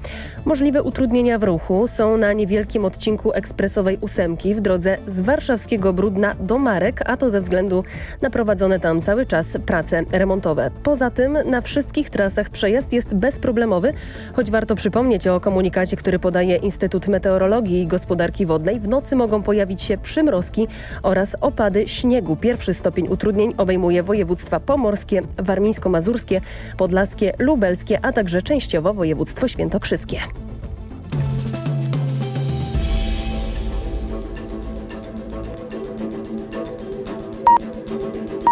Możliwe utrudnienia w ruchu są na niewielkim odcinku ekspresowej ósemki w drodze z warszawskiego Brudna do Marek, a to ze względu na prowadzone tam cały czas prace remontowe. Poza tym na wszystkich trasach przejazd jest bezproblemowy, choć warto przypomnieć o komunikacie, który podaje Instytut Meteorologii i Gospodarki Wodnej. W nocy mogą pojawić się przymrozki oraz opady śniegu. Pierwszy stopień utrudnień obejmuje województwa pomorskie, warmińsko-mazurskie, podlaskie, lubelskie, a także częściowo województwo świętokrzyskie.